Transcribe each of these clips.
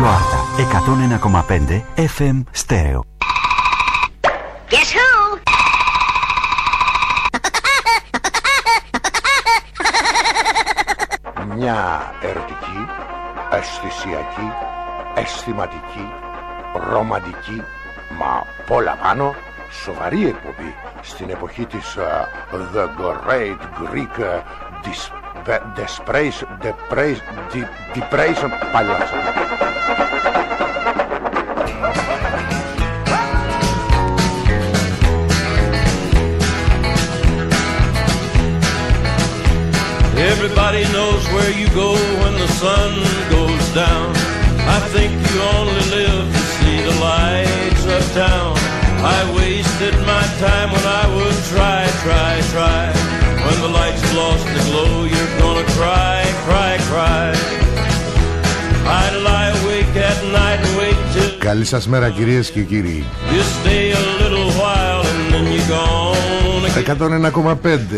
Ράδιο Άρτα 101,5 FM Στέρεο. Guess who? Μια ερωτική, αισθησιακή, αισθηματική, ρομαντική, μα πολλά πάνω, σοβαρή εκπομπή στην εποχή της uh, The Great Greek uh, de, desprezo. Everybody knows where you go when the sun goes down. I think you only live to see the lights of town. I wasted my time when I would try, try, try. When the lights have lost the glow, you're gonna cry, cry, cry. I'd lie awake at night and wait till Καλή σας μέρα κυρίες και κύριοι you stay a little while and then you're gone. 101,5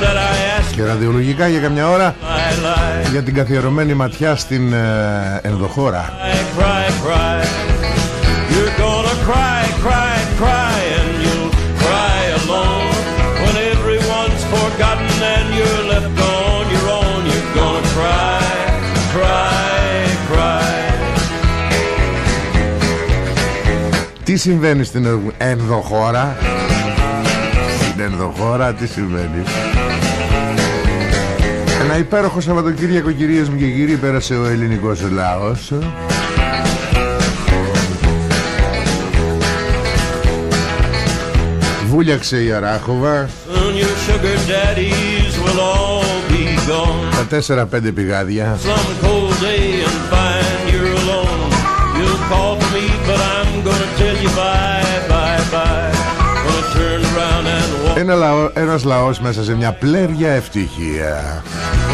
That I ask Και ραδιολογικά για καμιά ώρα I lie, Για την καθιερωμένη ματιά στην ε, ενδοχώρα cry, cry, cry. Τι συμβαίνει στην ενδο- ενδοχώρα; Στην ενδοχώρα τι συμβαίνει; Ένα υπέροχο Σαββατοκύριακο κυρίες μου και κύριοι Πέρασε ο ελληνικός λαός. Βούλιαξε η Αράχοβα. Soon your sugar daddies will all be gone. Τα τέσσερα πέντε πηγάδια gonna tell you bye, bye, bye. Gonna turn around and walk. Ένα λαό, ένας λαός μέσα σε μια πλέρια ευτυχία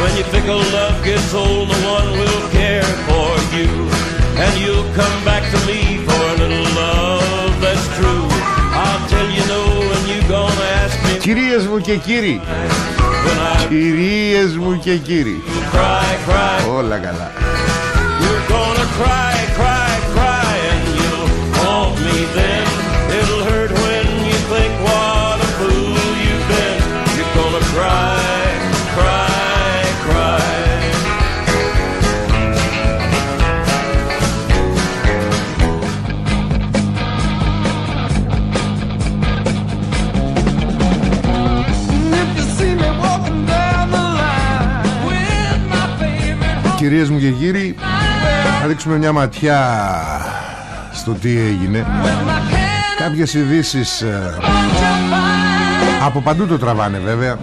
When your fickle love gets old, no one will care for you. And you'll come back to me for a little love that's true. I'll tell you no, and you gonna ask me Κυρίες μου και κύριοι when I Κυρίες μου και κύριοι cry, cry. Όλα καλά You're gonna cry, cry, Κυρίες μου και κύριοι Θα ρίξουμε μια ματιά Στο τι έγινε. Κάποιες ειδήσεις Από παντού το τραβάνε βέβαια.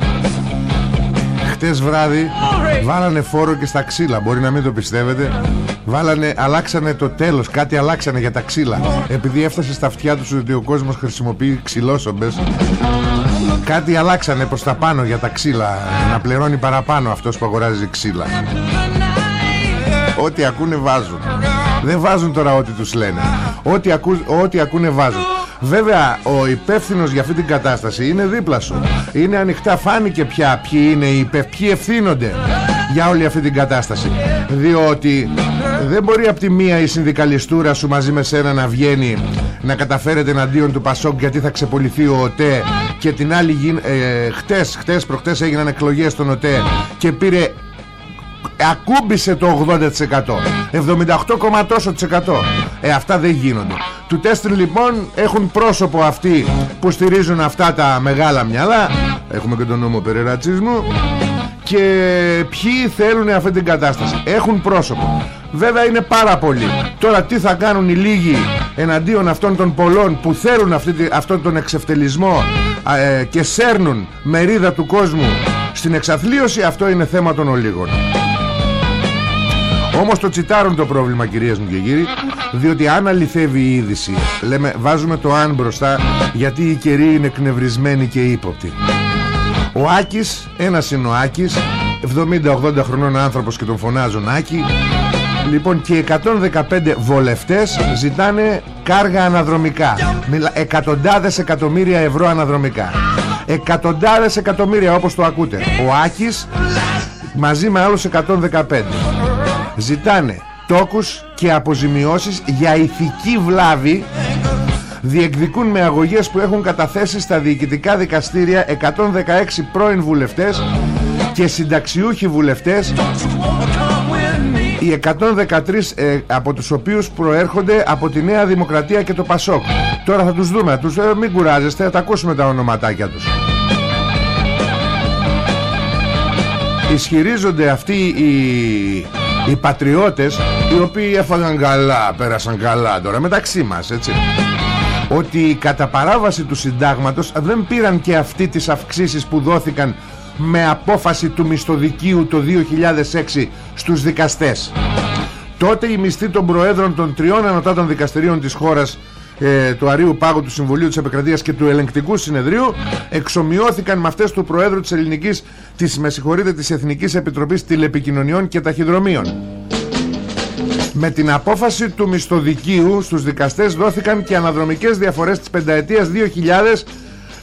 Χτες βράδυ Βάλανε φόρο και στα ξύλα Μπορεί να μην το πιστεύετε. Βάλανε, αλλάξανε το τέλος Κάτι αλλάξανε για τα ξύλα. Επειδή έφτασε στα αυτιά τους ότι ο κόσμος χρησιμοποιεί ξυλόσομπες Κάτι αλλάξανε προς τα πάνω για τα ξύλα Να πληρώνει παραπάνω αυτός που αγοράζει ξύλα Ό,τι ακούνε βάζουν. Δεν βάζουν τώρα ό,τι τους λένε. Ό,τι, ακού, ό,τι ακούνε βάζουν. Βέβαια ο υπεύθυνος για αυτή την κατάσταση Είναι δίπλα σου. Είναι ανοιχτά φάνηκε πια Ποιοι είναι οι υπευ... Ποιοι ευθύνονται για όλη αυτή την κατάσταση. Διότι δεν μπορεί από τη μία η συνδικαλιστούρα σου μαζί με σένα να βγαίνει να καταφέρετε εναντίον του Πασόκ γιατί θα ξεπολυθεί ο ΟΤΕ και την άλλη γίν... ε, χτες, χτες προχτές έγιναν εκλογές στον ΟΤΕ και πήρε ακούμπησε το 80% 78, τόσο της εκατό. ε αυτά δεν γίνονται. Του τέστην λοιπόν έχουν πρόσωπο αυτοί που στηρίζουν αυτά τα μεγάλα μυαλά. Έχουμε και τον νόμο περί ρατσισμού. Και ποιοι θέλουν αυτή την κατάσταση. Έχουν πρόσωπο. Βέβαια είναι πάρα πολλοί. Τώρα τι θα κάνουν οι λίγοι εναντίον αυτών των πολλών που θέλουν αυτή, τη- αυτόν τον εξευτελισμό α, ε, και σέρνουν μερίδα του κόσμου στην εξαθλίωση; Αυτό είναι θέμα των ολίγων όμως το τσιτάρουν το πρόβλημα κυρίες μου και κύριοι Διότι αν αληθεύει η είδηση Λέμε βάζουμε το αν μπροστά Γιατί οι καιροί είναι εκνευρισμένοι και ύποπτοι. Ο Άκης Ένας είναι ο Άκης 70-80 χρονών άνθρωπος και τον φωνάζουν Άκη. Λοιπόν και 115 βολευτές ζητάνε κάργα αναδρομικά. Μιλά, Εκατοντάδες εκατομμύρια ευρώ αναδρομικά. Εκατοντάδες εκατομμύρια όπως το ακούτε. Ο Άκης μαζί με άλλους 115 Ζητάνε τόκους και αποζημιώσεις για ηθική βλάβη. Διεκδικούν με αγωγές που έχουν καταθέσει στα διοικητικά δικαστήρια 116 πρώην βουλευτές και συνταξιούχοι βουλευτές. Οι 113 ε, από τους οποίους προέρχονται από τη Νέα Δημοκρατία και το Πασόκ. Τώρα θα τους δούμε. Τους, ε, μην κουράζεστε θα τα ακούσουμε τα ονοματάκια τους. Ισχυρίζονται αυτοί οι, οι πατριώτες οι οποίοι έφαγαν καλά πέρασαν καλά τώρα μεταξύ μας έτσι ότι κατά παράβαση του συντάγματος δεν πήραν και αυτοί τις αυξήσεις που δόθηκαν με απόφαση του μισθοδικίου το 2006 στους δικαστές. Τότε οι μισθοί των προέδρων των τριών ανωτάτων δικαστηρίων της χώρας ε, του Αρίου Πάγου του Συμβουλίου της Επικρατείας και του Ελεγκτικού Συνεδρίου εξομοιώθηκαν με αυτές του Προέδρου της Ελληνικής της, με της Εθνικής Επιτροπής Τηλεπικοινωνιών και Ταχυδρομείων. Με την απόφαση του μισθοδικίου στους δικαστές δόθηκαν και αναδρομικές διαφορές της πενταετίας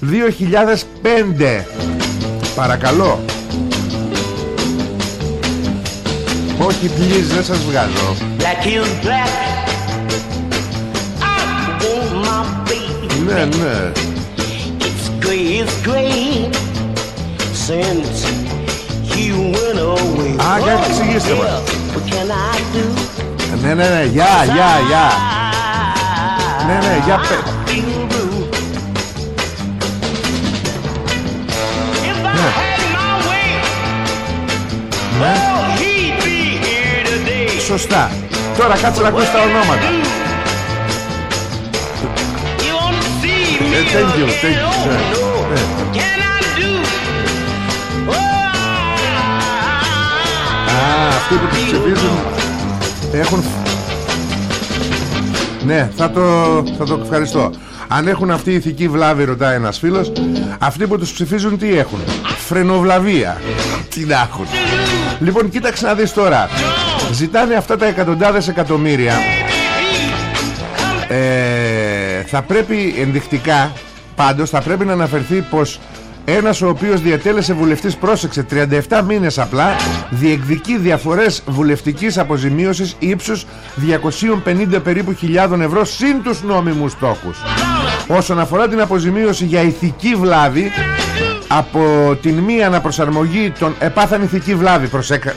2000-2005. Παρακαλώ. Όχι, please, δεν σας βγάζω. Ναι, ναι. Α, για εξηγήστε μας. Ναι, ναι, ναι, γεια, γεια, γεια. Ναι, ναι, για πέ. Ναι. Σωστά. Τώρα κάτσε να ακούσει τα ονόματα. Ε, thank you, thank you. Ναι, Α, αυτοί που τους ψηφίζουν έχουν... Ναι, θα το, θα το ευχαριστώ. Αν έχουν αυτή η ηθική βλάβη, ρωτάει ένας φίλος, αυτοί που τους ψηφίζουν τι έχουν; Φρενοβλαβία. Τι να έχουν. Λοιπόν, κοίταξε να δεις τώρα. Ζητάνε αυτά τα εκατοντάδες εκατομμύρια. Ε, θα πρέπει ενδεικτικά, πάντως, θα πρέπει να αναφερθεί πως ένας ο οποίος διατέλεσε βουλευτής πρόσεξε 37 μήνες απλά διεκδικεί διαφορές βουλευτικής αποζημίωσης ύψους 250 περίπου χιλιάδων ευρώ συν τους νόμιμους στόχους. Όσον αφορά την αποζημίωση για ηθική βλάβη από την μία αναπροσαρμογή των επάθαν ηθική βλάβη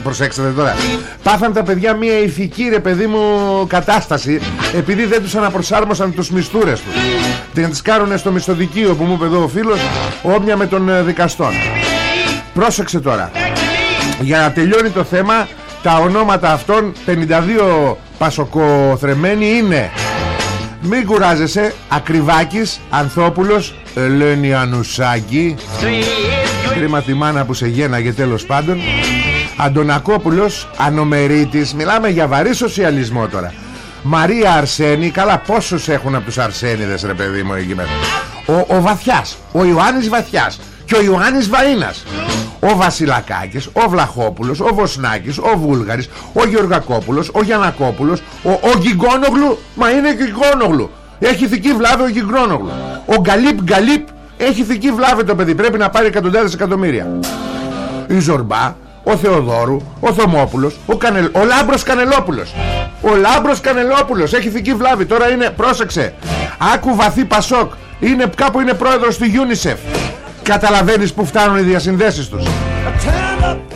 προσέξτε τώρα. Πάθαν τα παιδιά μία ηθική ρε παιδί μου κατάσταση επειδή δεν τους αναπροσάρμοσαν τους μισθούρες τους. Την τις κάρουνε στο μισθοδικείο που μου είπε εδώ ο φίλος όμοια με τον ε, δικαστών. Πρόσεξε τώρα. Για να τελειώνει το θέμα τα ονόματα αυτών 52 πασοκοθρεμένοι είναι μην κουράζεσαι Ακριβάκης, Ανθόπουλος Ελένη Ανουσάκη. Κρίμα τη μάνα που σε γέναγε τέλος πάντων. Αντωνακόπουλος Ανομερίτης. Μιλάμε για βαρύ σοσιαλισμό τώρα. Μαρία Αρσένη Καλά πόσους έχουν από τους Αρσένιδες ρε παιδί μου εκεί μέσα ο, ο Βαθιάς Ο Ιωάννης Βαθιάς Και ο Ιωάννης Βαΐνας ο Βασιλακάκης, ο Βλαχόπουλος, ο Βοσνάκης, ο Βούλγαρης, ο Γεωργακόπουλος, ο Γιανακόπουλος, ο, ο Γκυγόνογλου, μα είναι Γκυγόνογλου. Έχει ηθική βλάβη ο Γκυγόνογλου. Ο Γκαλίπ Γκαλίπ έχει ηθική βλάβη το παιδί, πρέπει να πάρει εκατοντάδες εκατομμύρια. Η Ζορμπά, ο Θεοδόρου, ο Θωμόπουλος, ο, Κανελ, ο Λάμπρος Κανελόπουλος. Ο Λάμπρος Κανελόπουλος έχει ηθική βλάβη, τώρα είναι, πρόσεξε, άκου βαθύ Πασόκ, είναι, κάπου είναι πρόεδρος του UNICEF. Καταλαβαίνεις που φτάνουν οι διασυνδέσεις τους.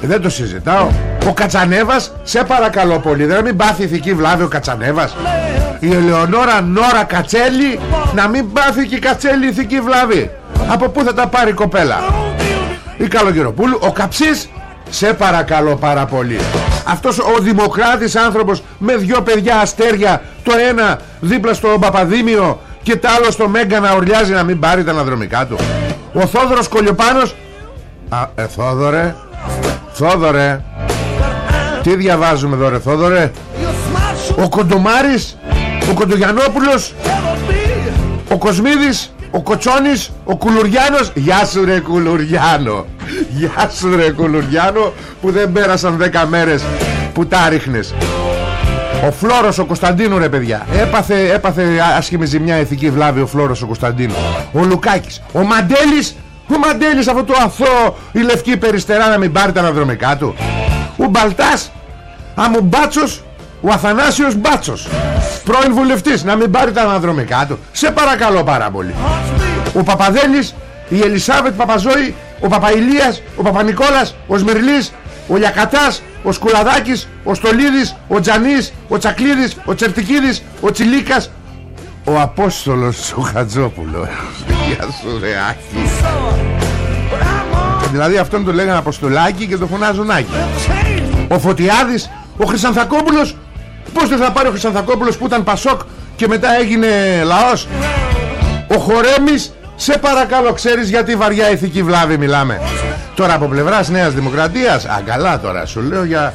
Δεν το συζητάω. Ο Κατσανέβας σε παρακαλώ πολύ Δεν μην πάθει ηθική βλάβη ο Κατσανέβας. Η Ελεονόρα Νόρα Κατσέλη Να μην πάθει και η Κατσέλη ηθική βλάβη. Από πού θα τα πάρει η κοπέλα; Η Καλογεροπούλου Ο Καψής σε παρακαλώ πάρα πολύ. Αυτός ο δημοκράτης άνθρωπος Με δυο παιδιά αστέρια Το ένα δίπλα στο Παπαδήμιο Και το άλλο στο Μέγκα να ορλιάζει Να μην πάρει τα αναδρομικά του ο Θόδωρος Κολιοπάνος. Α, ε, Θόδωρε. Θόδωρε. Τι διαβάζουμε εδώ ρε Θόδωρε; Ο Κοντομάρης Ο Κοντογιανόπουλος Ο Κοσμίδης Ο Κοτσόνης Ο Κουλουριάνος. Γεια σου ρε Κουλουριάνο. Γεια σου ρε Κουλουριάνο Που δεν πέρασαν 10 μέρες Που τα ρίχνες ο Φλόρος ο Κωνσταντίνου ρε παιδιά. Έπαθε, έπαθε άσχημη ζημιά ηθική βλάβη ο Φλόρος ο Κωνσταντίνου. Ο Λουκάκης. Ο Μαντέλης. Ο Μαντέλης αυτό το αθώο Η λευκή περιστερά να μην πάρει τα αναδρομικά του Ο Μπαλτάς. Αμουμπάτσος ο Αθανάσιος Μπάτσος. Πρώην βουλευτής να μην πάρει τα αναδρομικά του σε παρακαλώ πάρα πολύ. Ο Παπαδέλης η Ελισάβετ Παπαζόη ο Παπαηλίας ο Παπανικόλας ο Σμερλής ο Λιακατάς ο Σκουλαδάκης ο Στολίδης ο Τζανής ο Τσακλίδης ο Τσερτικίδης ο Τσιλίκας. Ο Απόστολος ο Χατζόπουλος Γεια σου ρε Άκη. Δηλαδή αυτόν το λέγανε Αποστολάκη και το φωνάζουν Άκη. Ο Φωτιάδης Ο Χρυσανθακόπουλος. Πώς δεν θα πάρει ο Χρυσανθακόπουλος που ήταν Πασόκ Και μετά έγινε λαός; Ο Χορέμης Σε παρακαλώ ξέρεις γιατί βαριά ηθική βλάβη μιλάμε Τώρα από πλευράς Νέας Δημοκρατίας Α τώρα σου λέω για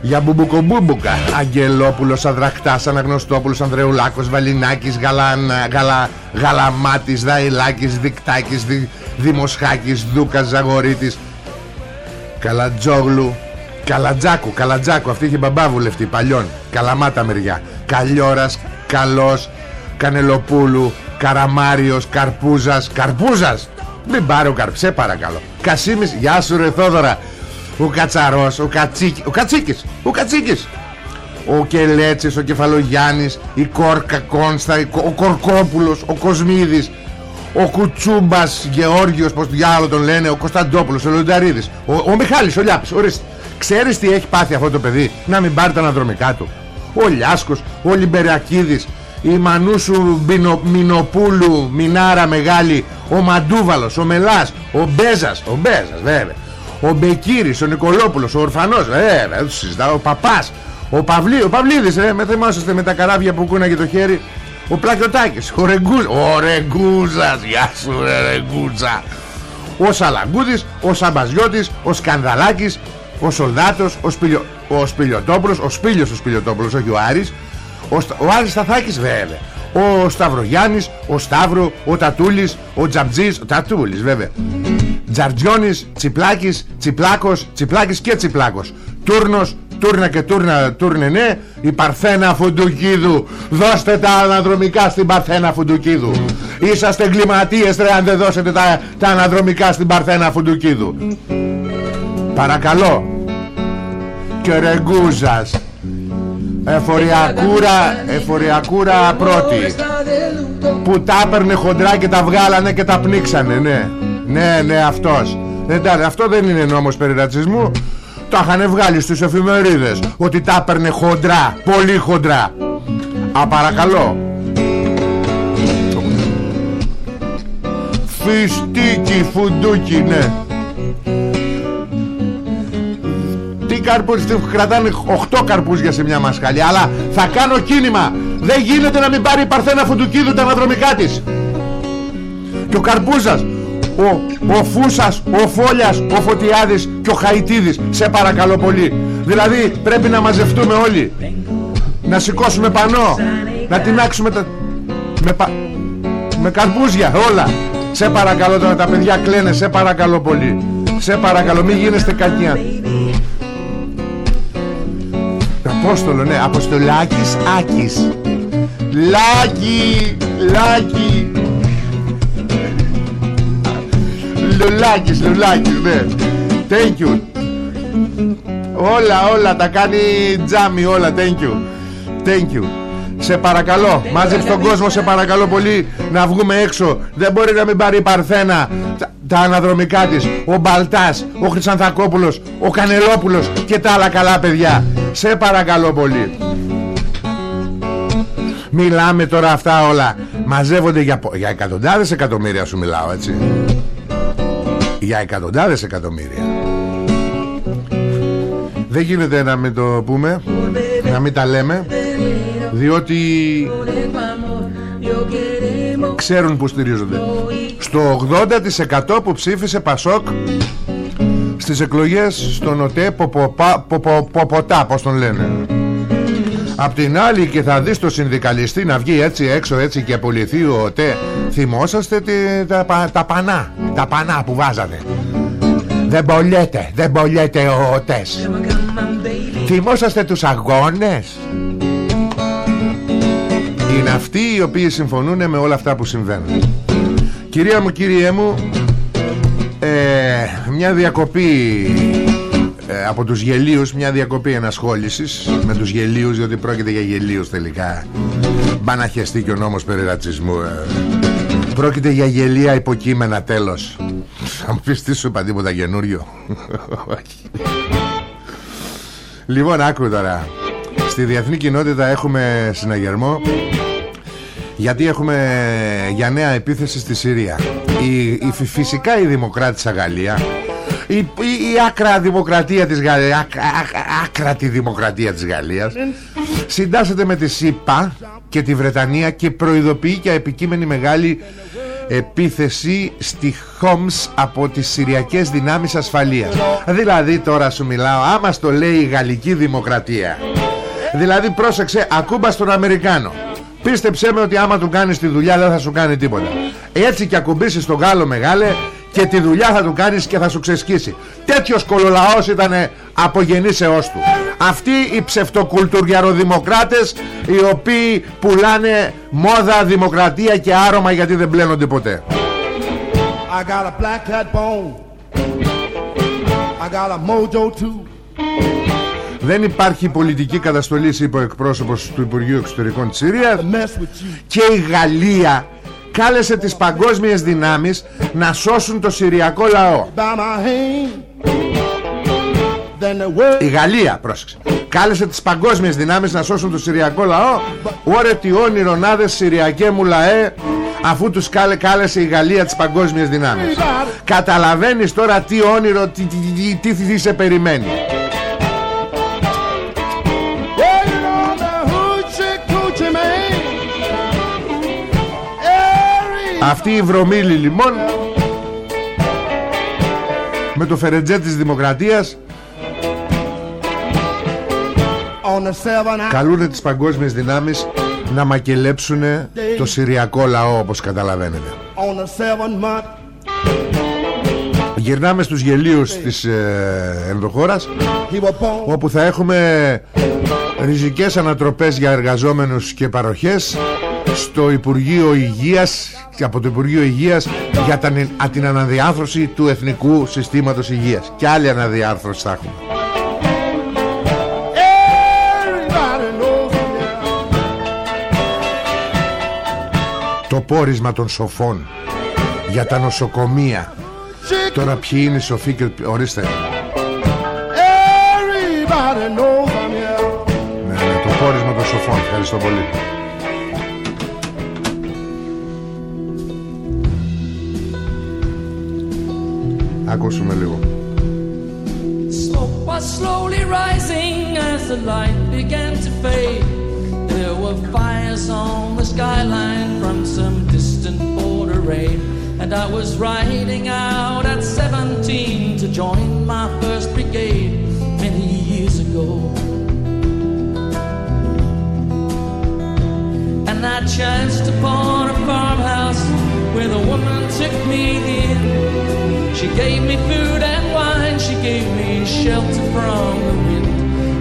για μπουμπουκομπούμπουκα. Αγγελόπουλος, Αδρακτάς, Αναγνωστόπουλος Ανδρεουλάκος, Βαλινάκης Γαλαν, Γαλα, Γαλαμάτης, Δαϊλάκης Δικτάκης, Δη, Δημοσχάκης Δούκας, Ζαγορίτης Καλατζόγλου Καλατζάκου, Καλατζάκου Αυτή είχε μπαμπά βουλευτή παλιών Καλαμάτα μεριά. Καλιόρας, Καλός Κανελοπούλου Καραμάριος, Καρπούζας. Καρπούζας! Μην πάρει ο Καρψέ παρακαλώ Κασίμης, γεια σου ρε Θόδωρα ο Κατσαρός, ο, Κατσίκης, ο Κατσίκης, ο Κατσίκης, ο Κελέτσης, ο Κεφαλογιάννης, η Κόρκα Κόνστα, ο Κορκόπουλος, ο Κοσμίδης, ο Κουτσούμπας Γεώργιος, πως διάλογο τον λένε, ο Κωνσταντόπουλος, ο Λονταρίδης, ο, ο Μιχάλης, ο Λιάπης, ορίστε. Ξέρεις τι έχει πάθει αυτό το παιδί, να μην πάρει τα αναδρομικά του. Ο Λιάσκος, ο Λιμπεριακίδης, η Μανούσου Μπινο, Μινοπούλου, Μινάρα Μεγάλη, ο Μαντούβαλος, ο Μελάς, ο Μπέζας, ο Μπέζας βέβαια. Ο Μπεκύρης, ο Νικολόπουλος, ο Ορφανός, ε, δεν συζητάω, ο Παπάς, ο, Παυλί, ο Παυλίδης, ε, με θυμάσαστε με τα καράβια που κούναγε το χέρι, ο Πλακιωτάκης, ο Ρεγκούζας, ο Ρεγκούζας, γεια σου ρε Ρεγκούζα, ο Σαλαγκούδης, ο Σαμπαζιώτης, ο Σκανδαλάκης, ο Σολδάτος, ο, Σπηλιο, ο Σπηλιοτόπουλος, ο Σπήλιος ο Σπηλιοτόπουλος, όχι ο Άρης, ο, ο Άρης Σταθάκης βέβαια, ο Σταυρογιάννης, ο Σταύρο, ο Τατούλης, ο Τζαμτζής, ο Τατούλης βέβαια. Τζαρτζιώνης, Τσιπλάκης, Τσιπλάκος, Τσιπλάκης και Τσιπλάκος. Τούρνος, Τούρνα και Τούρνα, Τούρνε ναι, η Παρθένα Φουντουκίδου. Δώστε τα αναδρομικά στην Παρθένα Φουντουκίδου. Είσαστε εγκληματίες ρε αν δεν δώσετε τα, τα αναδρομικά στην Παρθένα Φουντουκίδου. Παρακαλώ. Και ρεγκούζας. Εφοριακούρα, εφοριακούρα πρώτη. Που τα έπαιρνε χοντρά και τα βγάλανε και τα πνίξανε Ναι, ναι, ναι αυτός. Εντάξει, αυτό δεν είναι νόμος περί ρατσισμού. Τα είχαν βγάλει στις εφημερίδες Ότι τα έπαιρνε χοντρά, πολύ χοντρά. Α, παρακαλώ. Φιστίκι, φουντούκι, ναι καρπούς Κρατάνε 8 καρπούζια σε μια μασχαλή Αλλά θα κάνω κίνημα. Δεν γίνεται να μην πάρει η Παρθένα Φουντουκίδου τα αναδρομικά της. Και ο Καρπούζας ο, ο Φούσας, ο Φόλιας, ο Φωτιάδης και ο Χαϊτίδης. Σε παρακαλώ πολύ. Δηλαδή πρέπει να μαζευτούμε όλοι. Να σηκώσουμε πανό. Να τεινάξουμε τα... Με, πα... με καρπούζια όλα. Σε παρακαλώ τώρα τα παιδιά κλαίνε. Σε παρακαλώ πολύ. Σε παρακαλώ μην γίνεστε κακιά Απόστολο, ναι, Αποστολάκης Άκης. Λάκη, Λάκη. Λουλάκης, Λουλάκης, ναι. Thank you. Όλα, όλα, τα κάνει τζάμι, όλα, thank you. Thank you. Σε παρακαλώ, μάζεψε τον κόσμο, σε παρακαλώ πολύ να βγούμε έξω. Δεν μπορεί να μην πάρει η Παρθένα τα, τα αναδρομικά της. Ο Μπαλτάς, ο Χρυσανθακόπουλος, ο Κανελόπουλος και τα άλλα καλά παιδιά. Σε παρακαλώ πολύ Μιλάμε τώρα αυτά όλα Μαζεύονται για, για εκατοντάδες εκατομμύρια σου μιλάω έτσι Για εκατοντάδες εκατομμύρια Δεν γίνεται να μην το πούμε Να μην τα λέμε Διότι Ξέρουν που στηρίζονται. Στο 80% που ψήφισε Πασόκ στις εκλογές στον ΟΤΕ Ποποτά πως τον λένε. Απ' την άλλη και θα δεις το συνδικαλιστή να βγει έτσι έξω έτσι και απολυθεί ο ΟΤΕ. Θυμόσαστε τα, τα πανά Τα πανά που βάζανε. Δεν μπολιέται, δεν μπολιέται ο ΟΤΕΣ. Θυμόσαστε τους αγώνες; Είναι αυτοί οι οποίοι συμφωνούν με όλα αυτά που συμβαίνουν. Κυρία μου, κύριέ μου ε, μια διακοπή ε, από τους γελίους μια διακοπή ενασχόλησης με τους γελίους διότι πρόκειται για γελίους τελικά. Μπα να χεστεί και ο νόμος περί ρατσισμού ε. πρόκειται για γελία υποκείμενα τέλος. Θα μου πεις τι σου είπα τίποτα καινούριο. Λοιπόν άκου τώρα. Στη διεθνή κοινότητα έχουμε συναγερμό γιατί έχουμε για νέα επίθεση στη Συρία. Η, η, φυσικά η δημοκράτησα Γαλλία. Η, η, η άκρα δημοκρατία της Γαλλίας άκρατη δημοκρατία της Γαλλίας συντάσσεται με τη ΣΥΠΑ και τη Βρετανία και προειδοποιεί και επικείμενη μεγάλη επίθεση στη Χόμς από τις Συριακές Δυνάμεις Ασφαλείας. Δηλαδή τώρα σου μιλάω άμα στο λέει η Γαλλική Δημοκρατία. Δηλαδή πρόσεξε ακούμπα στον Αμερικάνο Πίστεψέ με ότι άμα του κάνεις τη δουλειά δεν θα σου κάνει τίποτα. Έτσι και ακουμπήσεις τον Γάλλο μεγάλε Και τη δουλειά θα του κάνεις και θα σου ξεσκίσει. Τέτοιος κολολαός ήταν από γεννήσεώς του. Αυτοί οι ψευτοκουλτουριαροδημοκράτες Οι οποίοι πουλάνε μόδα, δημοκρατία και άρωμα Γιατί δεν πλένονται ποτέ. I got a black cat bone. I got a mojo too δεν υπάρχει πολιτική καταστολή, είπε ο εκπρόσωπος του Υπουργείου Εξωτερικών της Συρίας και η Γαλλία κάλεσε τις παγκόσμιες δυνάμεις να σώσουν το Συριακό λαό. Η Γαλλία, πρόσεξε, κάλεσε τις παγκόσμιες δυνάμεις να σώσουν το Συριακό λαό. Ωρε τι όνειρο νάδες Συριακέ μου λαέ, αφού τους κάλε, κάλεσε η Γαλλία τις παγκόσμιες δυνάμεις. Καταλαβαίνεις τώρα τι όνειρο, τι, τι, τι, τι σε περιμένει. Αυτή η βρωμίλη λοιπόν Με το φερετζέ της Δημοκρατίας Καλούνε τις παγκόσμιες δυνάμεις Να μακελέψουν το Συριακό λαό όπως καταλαβαίνετε. Γυρνάμε στους γελίους της ε, ενδοχώρας Όπου θα έχουμε ριζικές ανατροπές για εργαζόμενους και παροχές στο Υπουργείο Υγείας και από το Υπουργείο Υγείας για την αναδιάρθρωση του Εθνικού Συστήματος Υγείας. Και άλλη αναδιάρθρωση θα έχουμε. Το πόρισμα των σοφών για τα νοσοκομεία. Τώρα ποιοι είναι οι σοφοί και ορίστε. Ναι, ναι, το πόρισμα των σοφών. Ευχαριστώ πολύ Ακούσουμε λίγο. Smoke was slowly rising as the light began to fade. There were fires on the skyline from some distant border raid. And I was riding out at 17 to join my first brigade many years ago. And I chanced upon a farmhouse where the woman took me in. She gave me food and wine, she gave me shelter from the wind.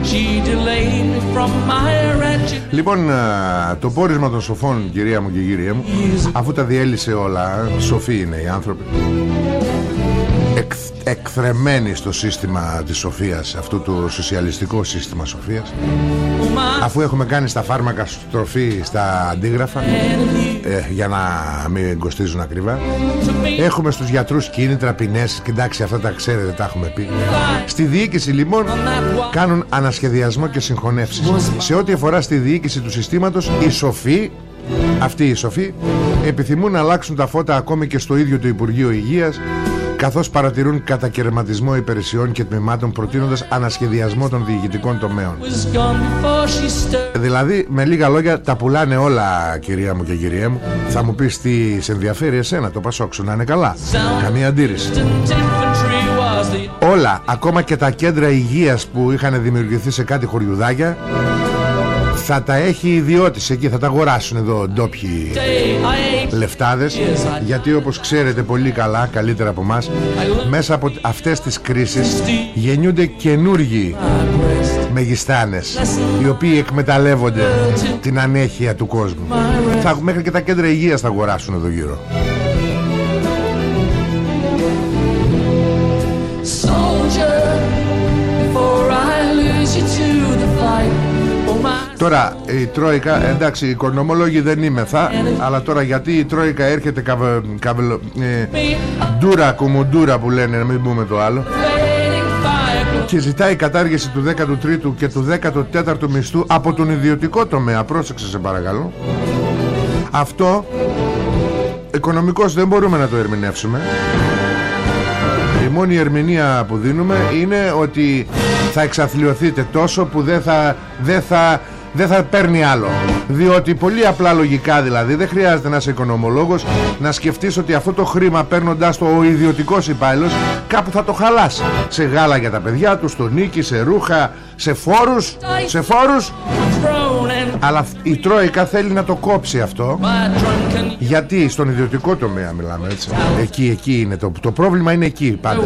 She delayed me from my wretched... Λοιπόν, το πόρισμα των σοφών, κυρία μου και κύριε μου, αφού τα διέλυσε όλα, σοφοί είναι οι άνθρωποι, εκθρεμένοι στο σύστημα της σοφίας αυτού του σοσιαλιστικό σύστημα σοφίας. Αφού έχουμε κάνει στα φάρμακα στροφή στα αντίγραφα ε, για να μην κοστίζουν ακριβά έχουμε στους γιατρούς κίνητρα ποινές κοιτάξτε αυτά τα ξέρετε τα έχουμε πει. Στη διοίκηση λοιπόν κάνουν ανασχεδιασμό και συγχωνεύσεις. Σε ό,τι αφορά στη διοίκηση του συστήματος οι σοφοί αυτοί οι σοφοί επιθυμούν να αλλάξουν τα φώτα ακόμη και στο ίδιο το Υπουργείο Υγείας καθώς παρατηρούν κατακαιρματισμό υπηρεσιών και τμήματων προτείνοντας ανασχεδιασμό των διοικητικών τομέων. Δηλαδή, με λίγα λόγια, τα πουλάνε όλα, κυρία μου και κυρία μου. Θα μου πεις τι σε ενδιαφέρει εσένα, το Πασόξου να είναι καλά; Καμία αντίρρηση. Όλα, ακόμα και τα κέντρα υγείας που είχαν δημιουργηθεί σε κάτι χωριουδάκια θα τα έχει ιδιώτης εκεί θα τα αγοράσουν εδώ ντόπιοι λεφτάδες. Γιατί όπως ξέρετε πολύ καλά καλύτερα από μας μέσα από αυτές τις κρίσεις γεννιούνται καινούργοι μεγιστάνες οι οποίοι εκμεταλλεύονται την ανέχεια του κόσμου. Θα, μέχρι και τα κέντρα υγείας θα αγοράσουν εδώ γύρω Τώρα η Τρόικα, εντάξει οι οικονομολόγοι δεν είμαι θα Αλλά τώρα γιατί η Τρόικα έρχεται καβε, καβελο, ε, Ντούρα κουμουντούρα που λένε να μην πούμε το άλλο και ζητάει κατάργηση του 13ου και του 14ου μισθού από τον ιδιωτικό τομέα. Πρόσεξε σε παρακαλώ. Αυτό οικονομικώς δεν μπορούμε να το ερμηνεύσουμε. Η μόνη ερμηνεία που δίνουμε είναι ότι θα εξαθλιωθείτε τόσο που δεν θα, δεν θα δεν θα παίρνει άλλο. Διότι πολύ απλά λογικά δηλαδή δεν χρειάζεται να είσαι οικονομολόγος να σκεφτείς ότι αυτό το χρήμα παίρνοντας το ο ιδιωτικός υπάλληλος κάπου θα το χαλάσει σε γάλα για τα παιδιά τους, στο νίκη, σε ρούχα σε φόρους σε φόρους. Αλλά η Τρόικα θέλει να το κόψει αυτό. Γιατί στον ιδιωτικό τομέα μιλάμε έτσι. Εκεί, εκεί είναι το, το πρόβλημα είναι εκεί πάντα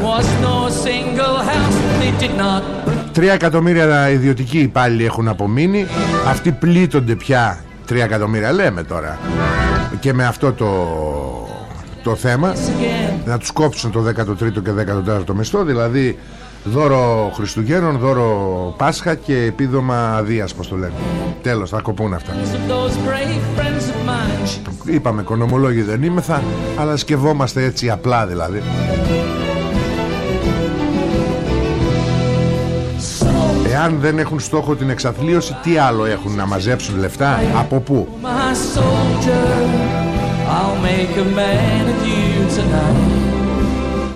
Τρία εκατομμύρια ιδιωτικοί υπάλληλοι έχουν απομείνει. Αυτοί πλήττονται πια Τρία εκατομμύρια. Λέμε τώρα. Και με αυτό το το θέμα να τους κόψουν το 13ο και 14ο μισθό δηλαδή δώρο Χριστουγέννων, δώρο Πάσχα και επίδομα Δίας πως το λένε. Τέλος θα κοπούν αυτά. Είπαμε οικονομολόγοι δεν είμαι θα αλλά σκευόμαστε έτσι απλά δηλαδή Εάν δεν έχουν στόχο την εξαθλίωση Τι άλλο έχουν να μαζέψουν λεφτά; Από πού;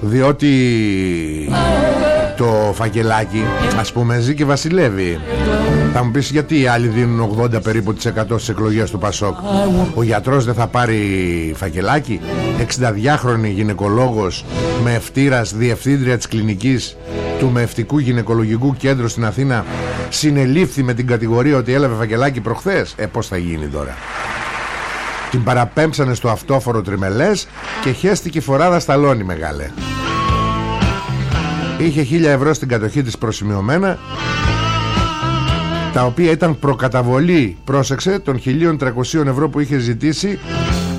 Διότι Το φακελάκι Ας πούμε ζει και βασιλεύει. Θα μου πεις γιατί οι άλλοι δίνουν 80 περίπου τις 100 στις εκλογές του Πασόκ; Ο γιατρός δεν θα πάρει φακελάκι; 62χρονη γυναικολόγος Με ευτήρας διευθύντρια της κλινικής του Μευτικού Γυναικολογικού Κέντρου στην Αθήνα συνελήφθη με την κατηγορία ότι έλαβε φακελάκι προχθές. Ε πως θα γίνει τώρα; Την παραπέμψανε στο αυτόφορο τριμελές Και χέστηκε φοράδα στα λόνι μεγάλε. Είχε χίλια ευρώ στην κατοχή της προσημειωμένα τα οποία ήταν προκαταβολή πρόσεξε των 1300 ευρώ που είχε ζητήσει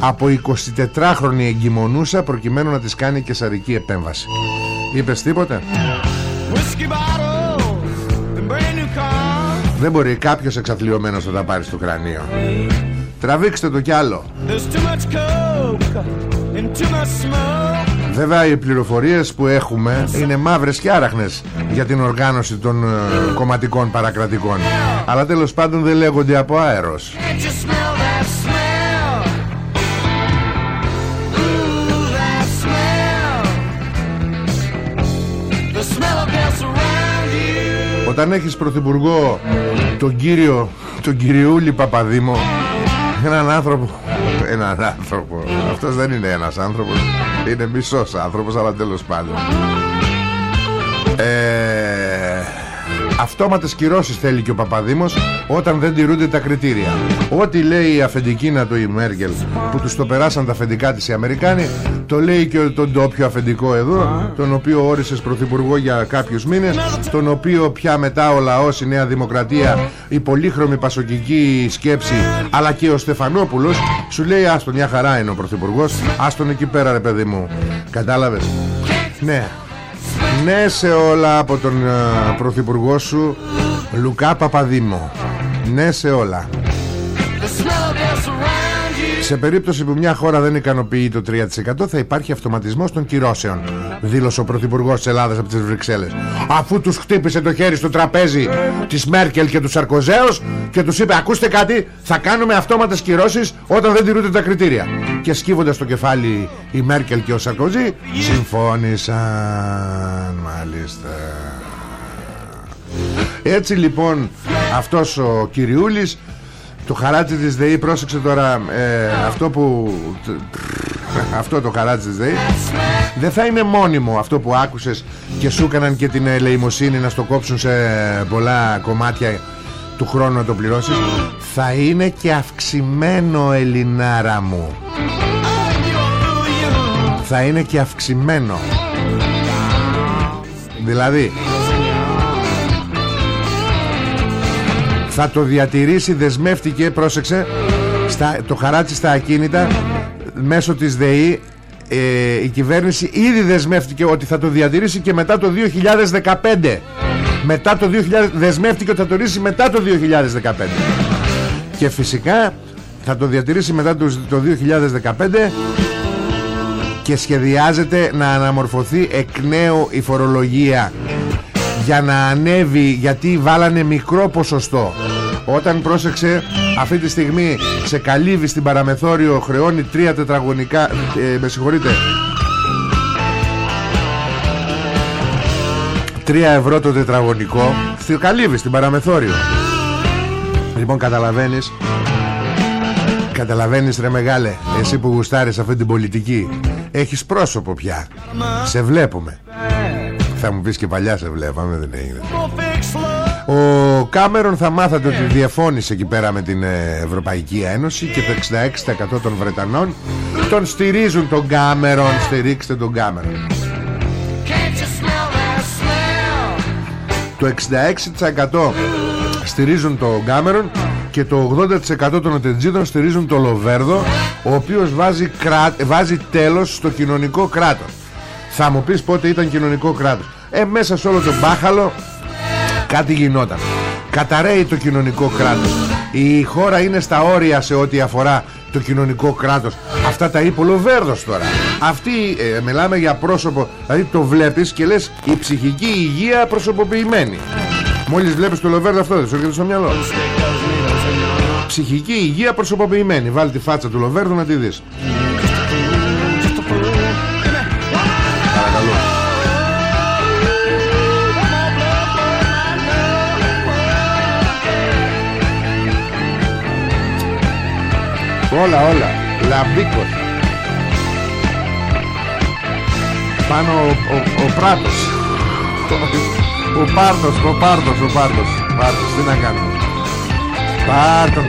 από 24χρονη εγκυμονούσα προκειμένου να της κάνει κεσαρική επέμβαση. Είπες τίποτε δεν μπορεί κάποιος εξαθλειωμένος να τα πάρεις στο κρανίο. Τραβήξτε το κι άλλο. Βέβαια οι πληροφορίες που έχουμε είναι μαύρες και άραχνες για την οργάνωση των ε, κομματικών παρακρατικών. Αλλά τέλος πάντων δεν λέγονται από αέρος Όταν έχεις πρωθυπουργό τον κύριο τον κυριούλη Παπαδήμο έναν άνθρωπο έναν άνθρωπο αυτός δεν είναι ένας άνθρωπος είναι μισός άνθρωπος αλλά τέλος πάντων. Ε, αυτόματες κυρώσεις θέλει και ο Παπαδήμος όταν δεν τηρούνται τα κριτήρια. Ό,τι λέει η αφεντική να το η Μέρκελ που τους το περάσαν τα αφεντικά της οι Αμερικάνοι το λέει και τον τόπιο αφεντικό εδώ τον οποίο όρισες πρωθυπουργό για κάποιους μήνες τον οποίο πια μετά ο λαός η Νέα Δημοκρατία η πολύχρωμη πασοκική σκέψη αλλά και ο Στεφανόπουλος σου λέει άστον μια χαρά είναι ο πρωθυπουργός άστον εκεί πέρα ρε παιδί μου κατάλαβες; Ναι ναι σε όλα από τον uh, πρωθυπουργό σου Λουκά Παπαδήμο. Ναι σε όλα σε περίπτωση που μια χώρα δεν ικανοποιεί το 3% θα υπάρχει αυτοματισμός των κυρώσεων δήλωσε ο Πρωθυπουργός της Ελλάδας από τις Βρυξέλλες. Αφού τους χτύπησε το χέρι στο τραπέζι της Μέρκελ και τους Σαρκοζέως και τους είπε ακούστε κάτι θα κάνουμε αυτόματες κυρώσεις όταν δεν τηρούνται τα κριτήρια και σκύβοντας το κεφάλι η Μέρκελ και ο Σαρκοζή συμφώνησαν μάλιστα. Έτσι λοιπόν αυτός ο Κυριούλης το χαράτσι της ΔΕΗ πρόσεξε τώρα ε, αυτό που αυτό το χαράτσι της ΔΕΗ δεν θα είναι μόνιμο αυτό που άκουσες και σου έκαναν και την ελεημοσύνη να στο κόψουν σε πολλά κομμάτια του χρόνου να το πληρώσεις. Θα είναι και αυξημένο Ελληνάρα μου. Θα είναι και αυξημένο. Δηλαδή θα το διατηρήσει δεσμεύτηκε πρόσεξε στα, το χαράτσι στα ακίνητα μέσω της ΔΕΗ ε, η κυβέρνηση ήδη δεσμεύτηκε ότι θα το διατηρήσει και μετά το 2015 μετά το 2000 δεσμεύτηκε ότι θα το ρίσει μετά το 2015 και φυσικά θα το διατηρήσει μετά το, το 2015 και σχεδιάζεται να αναμορφωθεί εκ νέου η φορολογία για να ανέβει γιατί βάλανε μικρό ποσοστό. Όταν πρόσεξε αυτή τη στιγμή σε καλύβει στην παραμεθόριο χρεώνει τρία τετραγωνικά ε, με συγχωρείτε. 3 ευρώ το τετραγωνικό στη καλύβει στην παραμεθόριο. Λοιπόν καταλαβαίνεις Καταλαβαίνεις ρε μεγάλε Εσύ που γουστάρεις αυτή την πολιτική Έχεις πρόσωπο πια. Σε βλέπουμε Θα μου πεις και παλιά σε βλέπαμε Δεν έγινε. Ο Κάμερον θα μάθατε ότι διαφώνησε εκεί πέρα με την ε, Ευρωπαϊκή Ένωση Και το 66% των Βρετανών Τον στηρίζουν τον Κάμερον. Στηρίξτε τον Κάμερον. Το 66% στηρίζουν τον Κάμερον και το 80% των οτετζίδων στηρίζουν το Λοβέρδο ο οποίος βάζει, κρά... βάζει τέλος στο κοινωνικό κράτος θα μου πεις πότε ήταν κοινωνικό κράτος. Ε μέσα σε όλο το μπάχαλο κάτι γινόταν. Καταραίει το κοινωνικό κράτος. Η χώρα είναι στα όρια σε ό,τι αφορά το κοινωνικό κράτος. Αυτά τα είπε ο Λοβέρδος τώρα. Αυτή ε, μιλάμε για πρόσωπο. Δηλαδή το βλέπεις και λες η ψυχική υγεία προσωποποιημένη. Μόλις βλέπεις το Λοβέρδο αυτό δεν σου έρχεται στο μυαλό. Ψυχική υγεία προσωποποιημένη. Βάλει τη φάτσα του Λοβέρδου να τη δεις Όλα όλα. Λαμπίκος. Πάνω ο, ο, ο Πράτος. Ο Πάρτος Ο Πάρτος Ο Πάρτος. Πάρτος Τι να κάνουμε Πάρτον.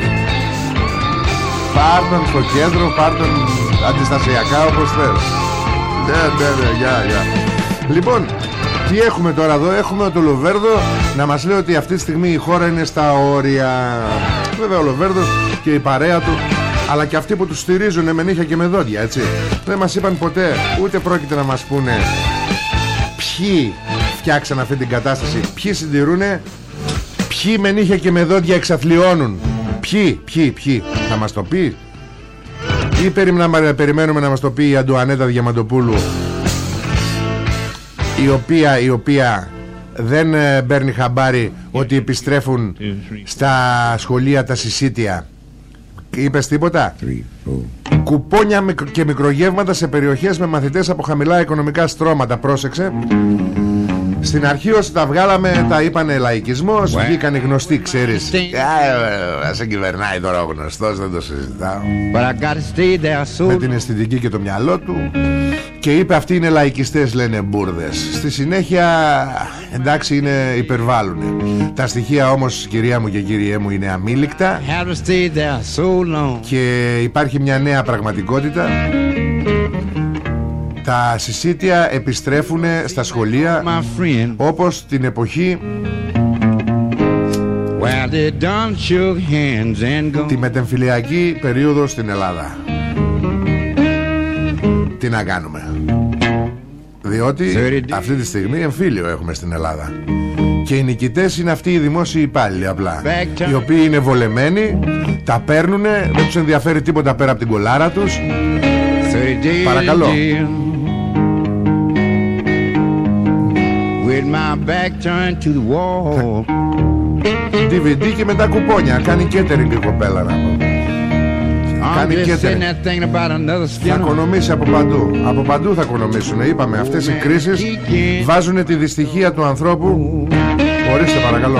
Πάρτον στο κέντρο Πάρτον αντιστασιακά όπως θες. Ναι ναι ναι γεια γεια. Λοιπόν τι έχουμε τώρα εδώ; Έχουμε το Λοβέρδο. Να μας λέει ότι αυτή τη στιγμή η χώρα είναι στα όρια. Βέβαια ο Λοβέρδος και η παρέα του αλλά και αυτοί που τους στηρίζουν με νύχια και με δόντια έτσι. Δεν μας είπαν ποτέ ούτε πρόκειται να μας πούνε ποιοι φτιάξαν αυτή την κατάσταση. Ποιοι συντηρούνε Ποιοι με νύχια και με δόντια εξαθλιώνουν Ποιοι, ποιοι, ποιοι. Θα μας το πει. Ή περιμένουμε να μας το πει η Αντουανέτα Διαμαντοπούλου Η οποία, η οποία δεν ε, παίρνει χαμπάρι ότι επιστρέφουν στα σχολεία τα συσίτια Είπες τίποτα; Κουπόνια και μικρογεύματα σε περιοχές με μαθητές από χαμηλά οικονομικά στρώματα. Πρόσεξε. Στην αρχή όσοι τα βγάλαμε τα είπανε λαϊκισμός. Βγήκαν οι γνωστοί ξέρεις. Σε κυβερνάει τώρα ο γνωστός Δεν το συζητάω. Με την αισθητική και το μυαλό του Και είπε αυτοί είναι λαϊκιστές λένε μπουρδες. Στη συνέχεια εντάξει είναι υπερβάλλουν Τα στοιχεία όμως κυρία μου και κύριέ μου είναι αμήλικτα. Και υπάρχει μια νέα πραγματικότητα. Τα συσίτια επιστρέφουν στα σχολεία όπως την εποχή τη μετεμφυλιακή περίοδο στην Ελλάδα Τι να κάνουμε Διότι αυτή τη στιγμή εμφύλιο έχουμε στην Ελλάδα Και οι νικητές είναι αυτοί οι δημόσιοι υπάλληλοι απλά Οι οποίοι είναι βολεμένοι Τα παίρνουν Δεν τους ενδιαφέρει τίποτα πέρα από την κολάρα τους Παρακαλώ my back turned to the wall. DVD και μετά κουπόνια. Κάνει catering η κοπέλα να πω. Κάνει catering. Θα οικονομήσει από παντού. Από παντού θα οικονομήσουν. Είπαμε αυτές οι κρίσεις βάζουν τη δυστυχία του ανθρώπου. Ορίστε παρακαλώ.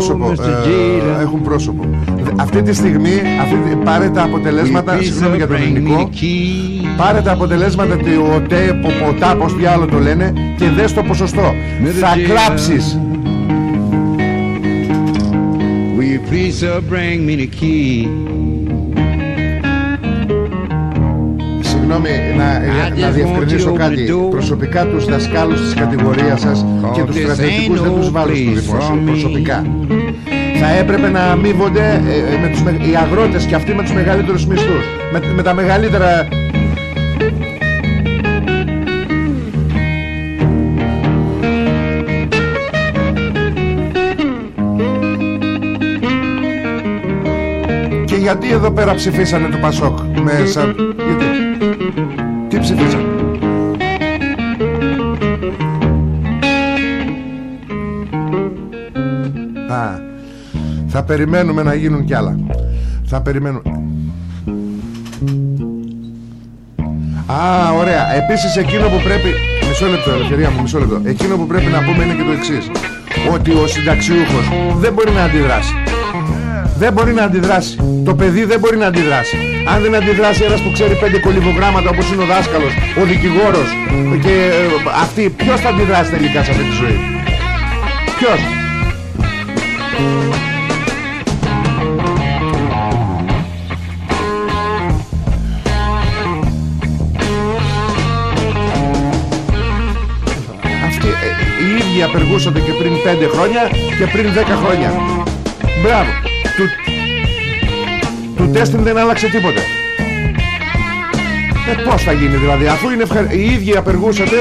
Πρόσωπο, ε, έχουν πρόσωπο. Αυτή τη στιγμή αυτή, πάρε τα αποτελέσματα, συγγνώμη για το ελληνικό, πάρε τα αποτελέσματα του ΟΤΕ, ΠΟΠΟΤΑ, πώς άλλο το λένε, και δες το ποσοστό. Θα κλάψεις. Συγγνώμη, να, για- να διευκρινίσω κάτι. Προσωπικά τους δασκάλους της κατηγορίας σας και τους στρατιωτικούς δεν τους βάλω στο δημόσιο. Προσωπικά. Θα έπρεπε να αμείβονται ε, ε, με τους, με- οι αγρότες και αυτοί με τους μεγαλύτερους μισθούς. Με, με τα μεγαλύτερα... Και γιατί εδώ πέρα ψηφίσανε το Πασόκ μέσα... Γιατί... Τι ψηφίσανε Α, θα περιμένουμε να γίνουν κι άλλα. Θα περιμένουμε Α, ωραία. Επίσης εκείνο που πρέπει Μισό λεπτό, ελευθερία μου, μισό λεπτό. Εκείνο που πρέπει να πούμε είναι και το εξής. Ότι ο συνταξιούχος δεν μπορεί να αντιδράσει. Δεν μπορεί να αντιδράσει. Το παιδί δεν μπορεί να αντιδράσει. Αν δεν αντιδράσει ένας που ξέρει πέντε κολυβογράμματα όπως είναι ο δάσκαλος, ο δικηγόρος και ε, αυτή, ποιος θα αντιδράσει τελικά σε αυτή τη ζωή; Ποιος; Αυτοί ε, οι ίδιοι απεργούσατε και πριν 5 χρόνια και πριν 10 χρόνια. Μπράβο. Του, του τέστην δεν άλλαξε τίποτα. Ε, πώς θα γίνει δηλαδή, αφού είναι ευχα... οι ίδιοι απεργούσατε.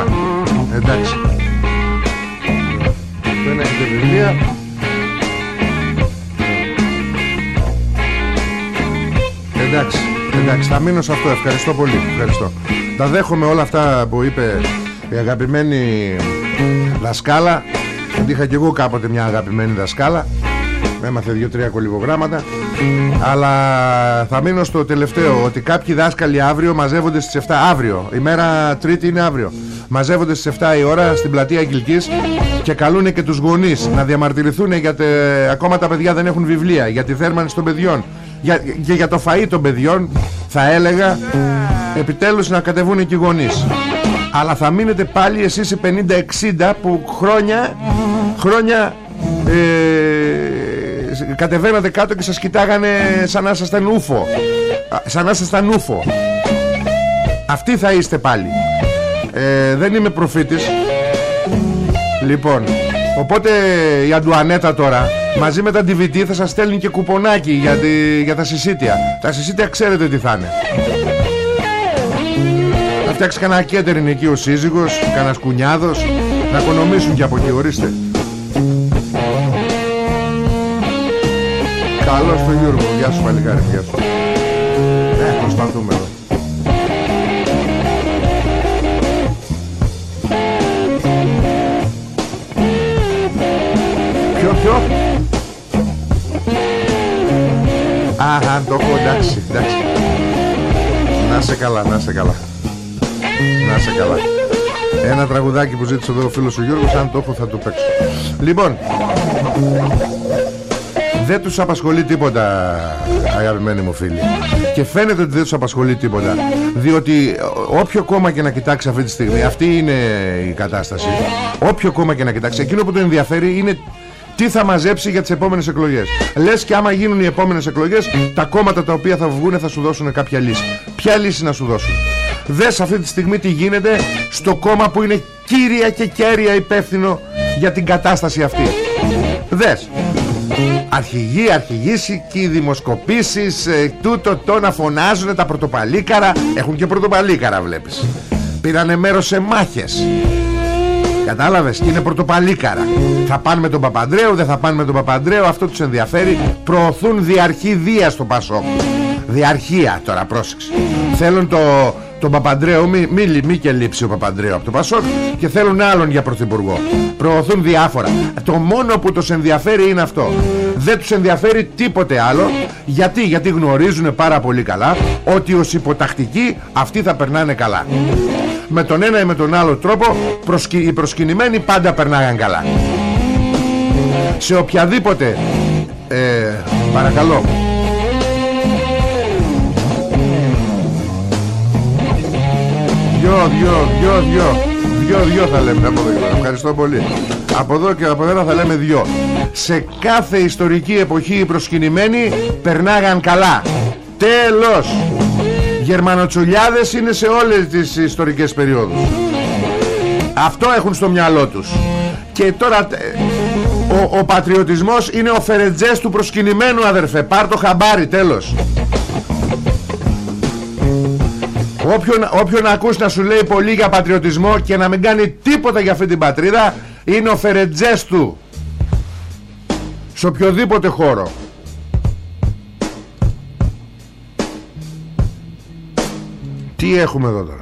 Ε, στην Άρτα Εντάξει Δεν έχετε βιβλία Εντάξει Εντάξει θα μείνω σε αυτό. Ευχαριστώ πολύ. Ευχαριστώ. Τα δέχομαι όλα αυτά που είπε Η αγαπημένη δασκάλα. Γιατί είχα και εγώ κάποτε μια αγαπημένη δασκάλα. Έμαθε δύο-τρία κολυβογράμματα. Αλλά θα μείνω στο τελευταίο Ότι κάποιοι δάσκαλοι αύριο μαζεύονται στις 7 Αύριο, η μέρα τρίτη είναι αύριο Μαζεύονται στις 7 η ώρα στην πλατεία Αγγελικής Και καλούν και τους γονείς Να διαμαρτυρηθούν γιατί ακόμα τα παιδιά δεν έχουν βιβλία Για τη θέρμανση των παιδιών. Για, Και για το φαΐ των παιδιών Θα έλεγα Επιτέλους να κατεβούν και οι γονείς. Αλλά θα μείνετε πάλι εσείς οι 50-60 Που χρόνια Χρόνια ε, κατεβαίνατε κάτω και σας κοιτάγανε σαν να ήσασταν ούφο. Α, σαν να ήσασταν ούφο. Αυτοί θα είστε πάλι ε, δεν είμαι προφήτης. Λοιπόν οπότε η Αντουανέτα τώρα μαζί με τα DVD θα σας στέλνει και κουπονάκι για, τη, για τα συσίτια. Τα συσίτια ξέρετε τι θα είναι. Θα φτιάξει κανένα κέτεριν εκεί ο σύζυγος κανένας κουνιάδος να οικονομήσουν και από εκεί ορίστε. Καλώς το Γιώργο, γεια σου παλικάρι, γεια σου. Ε, προσπαθούμε Ποιο, ποιο Αχα, το έχω, εντάξει, εντάξει. Να σε καλά, να σε καλά. Να σε καλά. Ένα τραγουδάκι που ζήτησε εδώ ο φίλος ο Γιώργος Αν το έχω θα το παίξω. Λοιπόν δεν τους απασχολεί τίποτα αγαπημένοι μου φίλοι. Και φαίνεται ότι δεν τους απασχολεί τίποτα. Διότι όποιο κόμμα και να κοιτάξει αυτή τη στιγμή αυτή είναι η κατάσταση. Όποιο κόμμα και να κοιτάξει εκείνο που τον ενδιαφέρει είναι τι θα μαζέψει για τις επόμενες εκλογές. Λες και άμα γίνουν οι επόμενες εκλογές τα κόμματα τα οποία θα βγουν θα σου δώσουν κάποια λύση. Ποια λύση να σου δώσουν; Δες αυτή τη στιγμή τι γίνεται στο κόμμα που είναι κύρια και κέρια υπεύθυνο για την κατάσταση αυτή. Δες. Αρχηγοί, αρχηγήσικοι, δημοσκοπήσεις ε, Τούτο το να φωνάζουν τα πρωτοπαλίκαρα. Έχουν και πρωτοπαλίκαρα βλέπεις. Πήρανε μέρος σε μάχες Κατάλαβες; Είναι πρωτοπαλίκαρα. Θα πάνε με τον Παπαντρέου, δεν θα πάνε με τον Παπαντρέου Αυτό τους ενδιαφέρει. Προωθούν διαρχή δία στο Πασόκ. Διαρχία τώρα πρόσεξε. Θέλουν το, τον Παπαντρέου Μη, μη, μη και λείψει ο Παπαντρέου από το Πασόκ Και θέλουν άλλον για πρωθυπουργό. Προωθούν διάφορα. Το μόνο που τους ενδιαφέρει είναι αυτό. Δεν τους ενδιαφέρει τίποτε άλλο. Γιατί, γιατί γνωρίζουν πάρα πολύ καλά Ότι ως υποτακτικοί Αυτοί θα περνάνε καλά με τον ένα ή με τον άλλο τρόπο προσκυ... οι προσκυνημένοι πάντα περνάγαν καλά. Σε οποιαδήποτε ε, παρακαλώ. Δυο δυο δυο δυο. Δυο δυο θα λέμε από εδώ ευχαριστώ πολύ. Από εδώ και από εδώ θα λέμε δυο. Σε κάθε ιστορική εποχή οι προσκυνημένοι περνάγαν καλά. Τέλος Γερμανοτσουλιάδες είναι σε όλες τις ιστορικές περιόδους. Αυτό έχουν στο μυαλό τους. Και τώρα ε, ο, ο πατριωτισμός είναι ο φερετζές του προσκυνημένου αδερφέ. Πάρ το χαμπάρι τέλος. Όποιον, όποιον ακούς να σου λέει πολύ για πατριωτισμό Και να μην κάνει τίποτα για αυτή την πατρίδα Είναι ο φερετζές του. Σε οποιοδήποτε χώρο Τι έχουμε εδώ τώρα;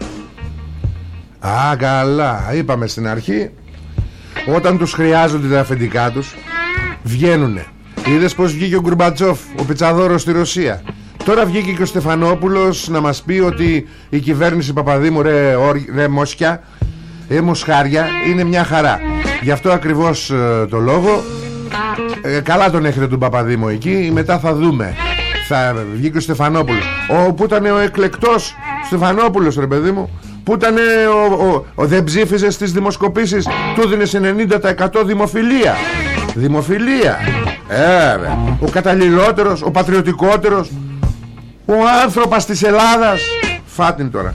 Α καλά. Είπαμε στην αρχή Όταν τους χρειάζονται τα αφεντικά τους Βγαίνουνε. Είδες πως βγήκε ο Γκουρμπατσόφ Ο πιτσαδόρος στη Ρωσία; Τώρα βγήκε και ο Στεφανόπουλος να μας πει ότι η κυβέρνηση Παπαδήμου ρε, ρε Μόσια ε, Μοσχάρια είναι μια χαρά. Γι' αυτό ακριβώς ε, το λόγο. Ε, Καλά τον έχετε τον Παπαδήμο εκεί Μετά θα δούμε Θα βγήκε ο Στεφανόπουλος. Ο, Που ήταν ο εκλεκτός Στεφανόπουλος ρε παιδί μου. Που ήταν ο, ο, ο, δεν ψήφιζε στις δημοσκοπήσεις. Του δίνες 90% δημοφιλία. Δημοφιλία. Ε, ο καταλληλότερος ο πατριωτικότερος. Ο άνθρωπος της Ελλάδας. Φάτην τώρα.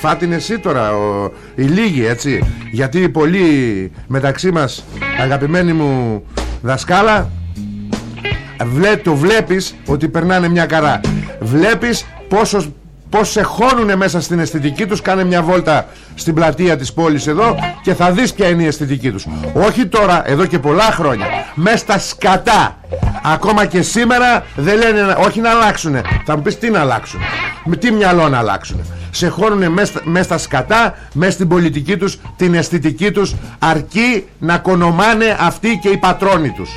Φάτην εσύ τώρα ο, οι λίγοι έτσι. Γιατί οι πολλοί μεταξύ μας αγαπημένοι μου δασκάλα βλέ, το βλέπεις ότι περνάνε μια καρά. Βλέπεις πόσο πως σε χώνουνε μέσα στην αισθητική τους κάνε μια βόλτα στην πλατεία της πόλης εδώ και θα δεις ποια είναι η αισθητική τους. Όχι τώρα, εδώ και πολλά χρόνια. Μέσα στα σκατά. Ακόμα και σήμερα δεν λένε όχι να αλλάξουνε. Θα μου πεις τι να αλλάξουν με τι μυαλό να αλλάξουνε. Σε χώνουνε μέσα στα σκατά μέσα στην πολιτική τους την αισθητική τους αρκεί να κονομάνε αυτοί και οι πατρόνοι τους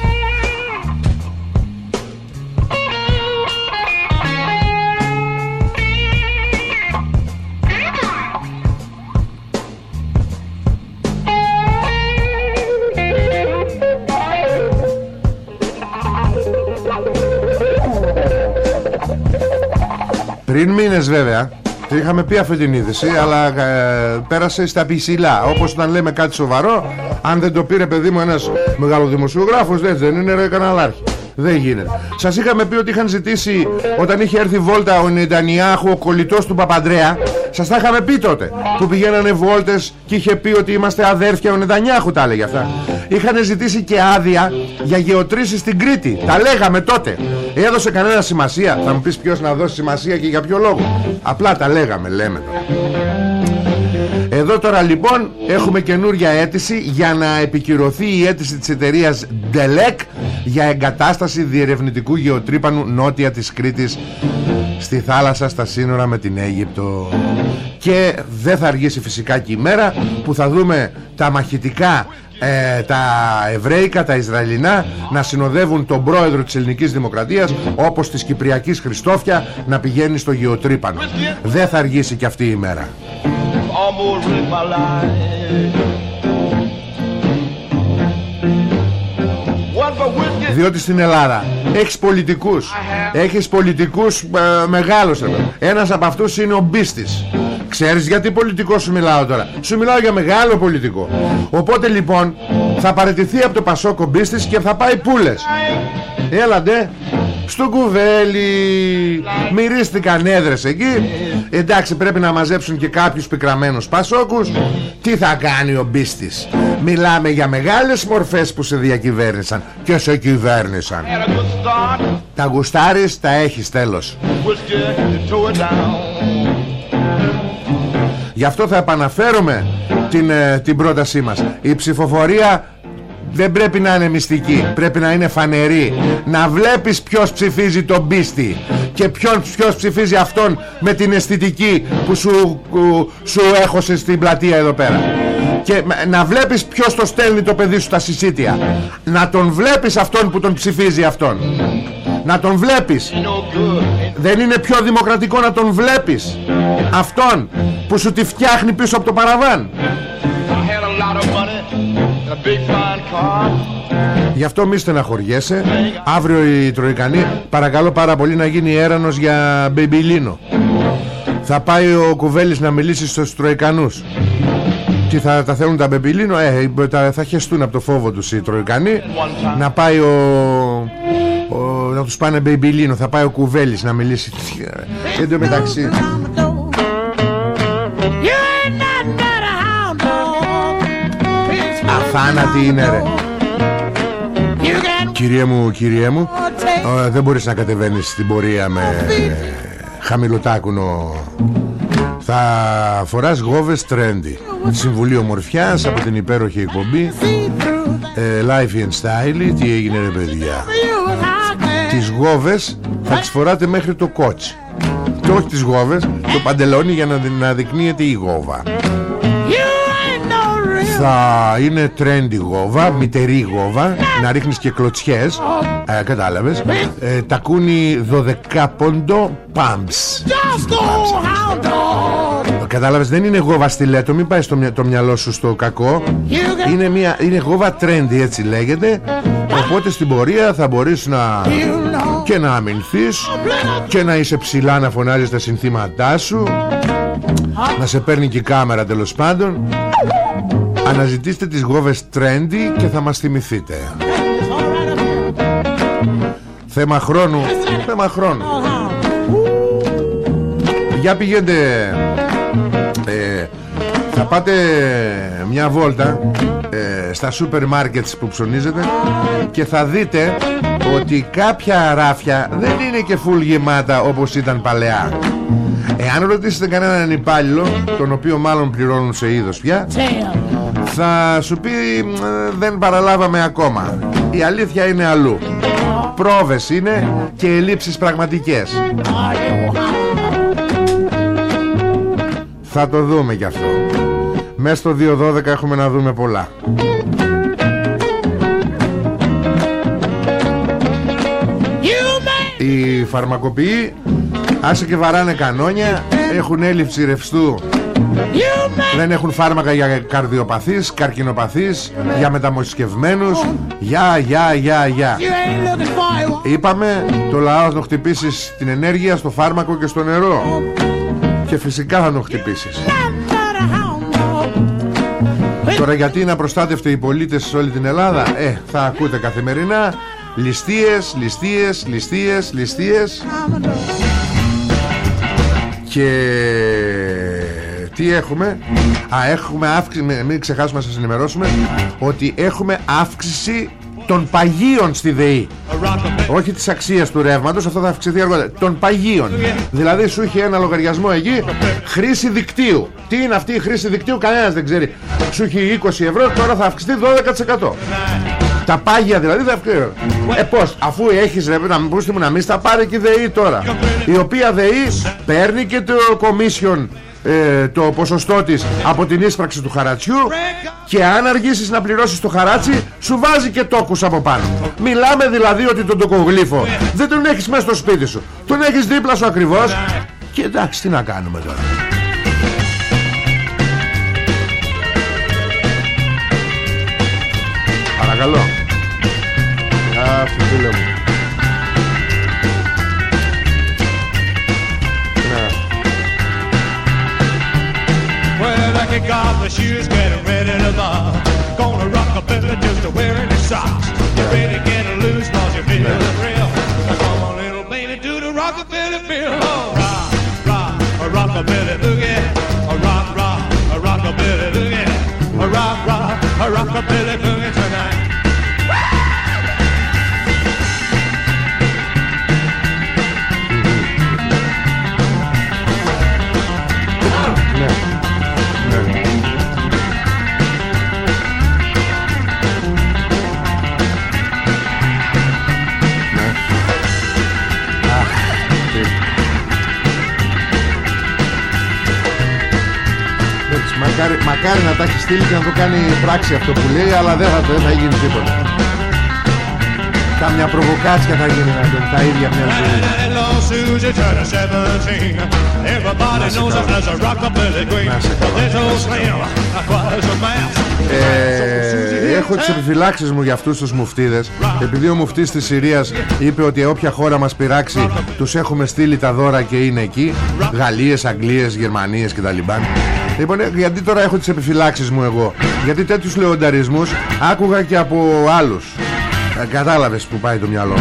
Πριν μήνες βέβαια Τη είχαμε πει αυτή την είδηση Αλλά ε, πέρασε στα πισιλά Όπως όταν λέμε κάτι σοβαρό Αν δεν το πήρε παιδί μου ένας μεγαλοδημοσιογράφος Δεν, δεν είναι ρε καναλάρχη δεν γίνεται. Σας είχαμε πει ότι είχαν ζητήσει όταν είχε έρθει βόλτα ο Νετανιάχου, ο κολλητός του Παπαντρέα. Σας τα είχαμε πει τότε. Που πηγαίνανε βόλτες και είχε πει ότι είμαστε αδέρφια. Ο Νετανιάχου τα έλεγε αυτά. Είχαν ζητήσει και άδεια για γεωτρήσεις στην Κρήτη. Τα λέγαμε τότε. Έδωσε κανένα σημασία. Θα μου πεις ποιος να δώσει σημασία και για ποιο λόγο. Απλά τα λέγαμε, λέμε τώρα. Εδώ τώρα λοιπόν έχουμε καινούρια αίτηση για να επικυρωθεί η αίτηση της εταιρείας DELEC για εγκατάσταση διερευνητικού γεωτρύπανου νότια της Κρήτης στη θάλασσα στα σύνορα με την Αίγυπτο και δεν θα αργήσει φυσικά και η μέρα που θα δούμε τα μαχητικά ε, τα Εβραίικα, τα Ισραηλινά να συνοδεύουν τον πρόεδρο της ελληνικής δημοκρατίας όπως της Κυπριακής Χριστόφια να πηγαίνει στο γεωτρύπανο. Δεν θα αργήσει και αυτή η μέρα. Διότι στην Ελλάδα έχεις πολιτικούς. Έχεις πολιτικούς ε, μεγάλους ένας από αυτούς είναι ο Μπίστης ξέρεις γιατί πολιτικό σου μιλάω τώρα; Σου μιλάω για μεγάλο πολιτικό. Οπότε λοιπόν θα παραιτηθεί από το Πασόκο Μπίστης και θα πάει πούλες έλαντε στο κουβέλι. Μυρίστηκαν έδρες εκεί. Εντάξει πρέπει να μαζέψουν και κάποιους πικραμένους πασόκους. Τι θα κάνει ο Μπίστης; Μιλάμε για μεγάλες μορφές που σε διακυβέρνησαν και σε κυβέρνησαν. Τα γουστάρεις τα έχεις τέλος Γι' αυτό θα επαναφέρουμε την, ε, την πρότασή μας. Η ψηφοφορία δεν πρέπει να είναι μυστική. Πρέπει να είναι φανερή. Να βλέπεις ποιος ψηφίζει τον πίστη Και ποιον, ποιος ψηφίζει αυτόν Με την αισθητική που σου, σου έχωσε στην πλατεία εδώ πέρα. Και να βλέπεις ποιος το στέλνει το παιδί σου στα συσίτια. Να τον βλέπεις αυτόν που τον ψηφίζει αυτόν Να τον βλέπεις. Δεν είναι πιο δημοκρατικό να τον βλέπεις Αυτόν που σου τη φτιάχνει πίσω από το παραβάν. Γι' αυτό μη στεναχωριέσαι. Αύριο η Τροϊκανή Παρακαλώ πάρα πολύ να γίνει έρανος για μπεμπιλίνο Θα πάει ο Κουβέλης να μιλήσει στους Τροϊκανούς. Τι θα τα θέλουν τα μπεμπιλίνο ε, Θα χεστούν από το φόβο τους οι Τροϊκανοί. Να πάει ο, ο Να τους πάνε μπεμπιλίνο Θα πάει ο Κουβέλης να μιλήσει. Εν τω μεταξύ. Αθάνατη είναι ρε. Κυριέ μου, κυριέ μου Δεν μπορείς να κατεβαίνεις στην πορεία με χαμηλοτάκουνο. Θα φοράς γόβες trendy Συμβουλή ομορφιάς από την υπέροχη εκπομπή. Ε, Life and Style Τι έγινε ρε παιδιά Τις γόβες θα τις φοράτε μέχρι το κότσι. Και όχι τις γόβες Το παντελόνι για να, να δεικνύεται η γόβα. Θα είναι trendy γόβα, μητερή γόβα Να ρίχνεις και κλωτσιές. Ε, Κατάλαβες. Ε, Τακούνι 12 πόντο Pumps Κατάλαβες δεν είναι γόβα στιλέτο Μην πάει στο το μυαλό σου στο κακό. Είναι, μια, είναι γόβα trendy έτσι λέγεται. Οπότε στην πορεία θα μπορείς να Και να αμυνθείς Και να είσαι ψηλά να φωνάζεις τα συνθήματά σου. Να σε παίρνει και η κάμερα τέλος πάντων. Αναζητήστε τις γόβες trendy και θα μας θυμηθείτε. Θέμα χρόνου. Θέμα χρόνου Για πηγαίνετε ε, Θα πάτε μια βόλτα ε, Στα σούπερ μάρκετς που ψωνίζετε Και θα δείτε Ότι κάποια ράφια Δεν είναι και φουλ γεμάτα όπως ήταν παλαιά. Εάν ρωτήσετε κανέναν υπάλληλο Τον οποίο μάλλον πληρώνουν σε είδος πια θα σου πει δεν παραλάβαμε ακόμα. Η αλήθεια είναι αλλού. Πρόβες είναι και ελλείψεις πραγματικές Θα το δούμε κι αυτό. Μέσα στο 2.12 έχουμε να δούμε πολλά. Οι φαρμακοποιοί Άσε και βαράνε κανόνια Έχουν έλλειψη ρευστού. Δεν έχουν φάρμακα για καρδιοπαθείς, καρκινοπαθείς Για μεταμοσχευμένους. Για, για, για, για Είπαμε το λαός να χτυπήσεις την ενέργεια στο φάρμακο και στο νερό Και φυσικά θα το χτυπήσεις. Τώρα γιατί να προστάτευτοι οι πολίτες σε όλη την Ελλάδα; Ε, θα ακούτε καθημερινά. Ληστείες, ληστείες, ληστείες, ληστείες. Και τι έχουμε; Α έχουμε αύξηση Μην ξεχάσουμε να σας ενημερώσουμε Ότι έχουμε αύξηση των παγίων στη ΔΕΗ. Όχι της αξίας του ρεύματος αυτό θα αυξηθεί αργότερα. Των παγίων. Δηλαδή σου είχε ένα λογαριασμό εκεί χρήση δικτύου. Τι είναι αυτή η χρήση δικτύου κανένας δεν ξέρει. Σου είχε 20 ευρώ τώρα θα αυξηθεί 12% τα πάγια δηλαδή θα αυξηθεί ε πως αφού έχεις ρε να μου να μην στα πάρει και η ΔΕΗ τώρα. Η οποία ΔΕΗ παίρνει και το commission ε, το ποσοστό της από την ίσπραξη του χαρατσιού και αν αργήσεις να πληρώσεις το χαράτσι σου βάζει και τόκους από πάνω. Μιλάμε δηλαδή ότι τον τοκογλύφο δεν τον έχεις μέσα στο σπίτι σου. Τον έχεις δίπλα σου ακριβώς. Και εντάξει τι να κάνουμε τώρα. Παρακαλώ. Αχ φίλε μου kick off the shoes, get ready to ball. Gonna rock a belly just to wearing the socks. Get ready, get loose, cause you feel the thrill. Come on, little baby, do the rockabilly feel. Oh, rock, rock, a rockabilly boogie. A rock, rock, a rockabilly boogie. A rock, rock, a rockabilly boogie Μακάρι, μακάρι να τα έχεις στείλει και να το κάνει πράξη αυτό που λέει Αλλά δεν θα, δεν θα γίνει τίποτα. Κάμια προβοκάτσια θα γίνει να τον τα ίδια μια ζωή. Susie turned 17. Everybody knows her as a rockabilly queen. But this old slam, quite a mass. Ε, έχω τις επιφυλάξεις μου για αυτούς τους μουφτίδες. Επειδή ο μουφτής της Συρίας είπε ότι όποια χώρα μας πειράξει Τους έχουμε στείλει τα δώρα και είναι εκεί. Γαλλίες, Αγγλίες, Γερμανίες και τα Λιμπάν Λοιπόν, ε, γιατί τώρα έχω τις επιφυλάξεις μου εγώ. Γιατί τέτοιους λεονταρισμούς άκουγα και από άλλους. Ε, Κατάλαβες που πάει το μυαλό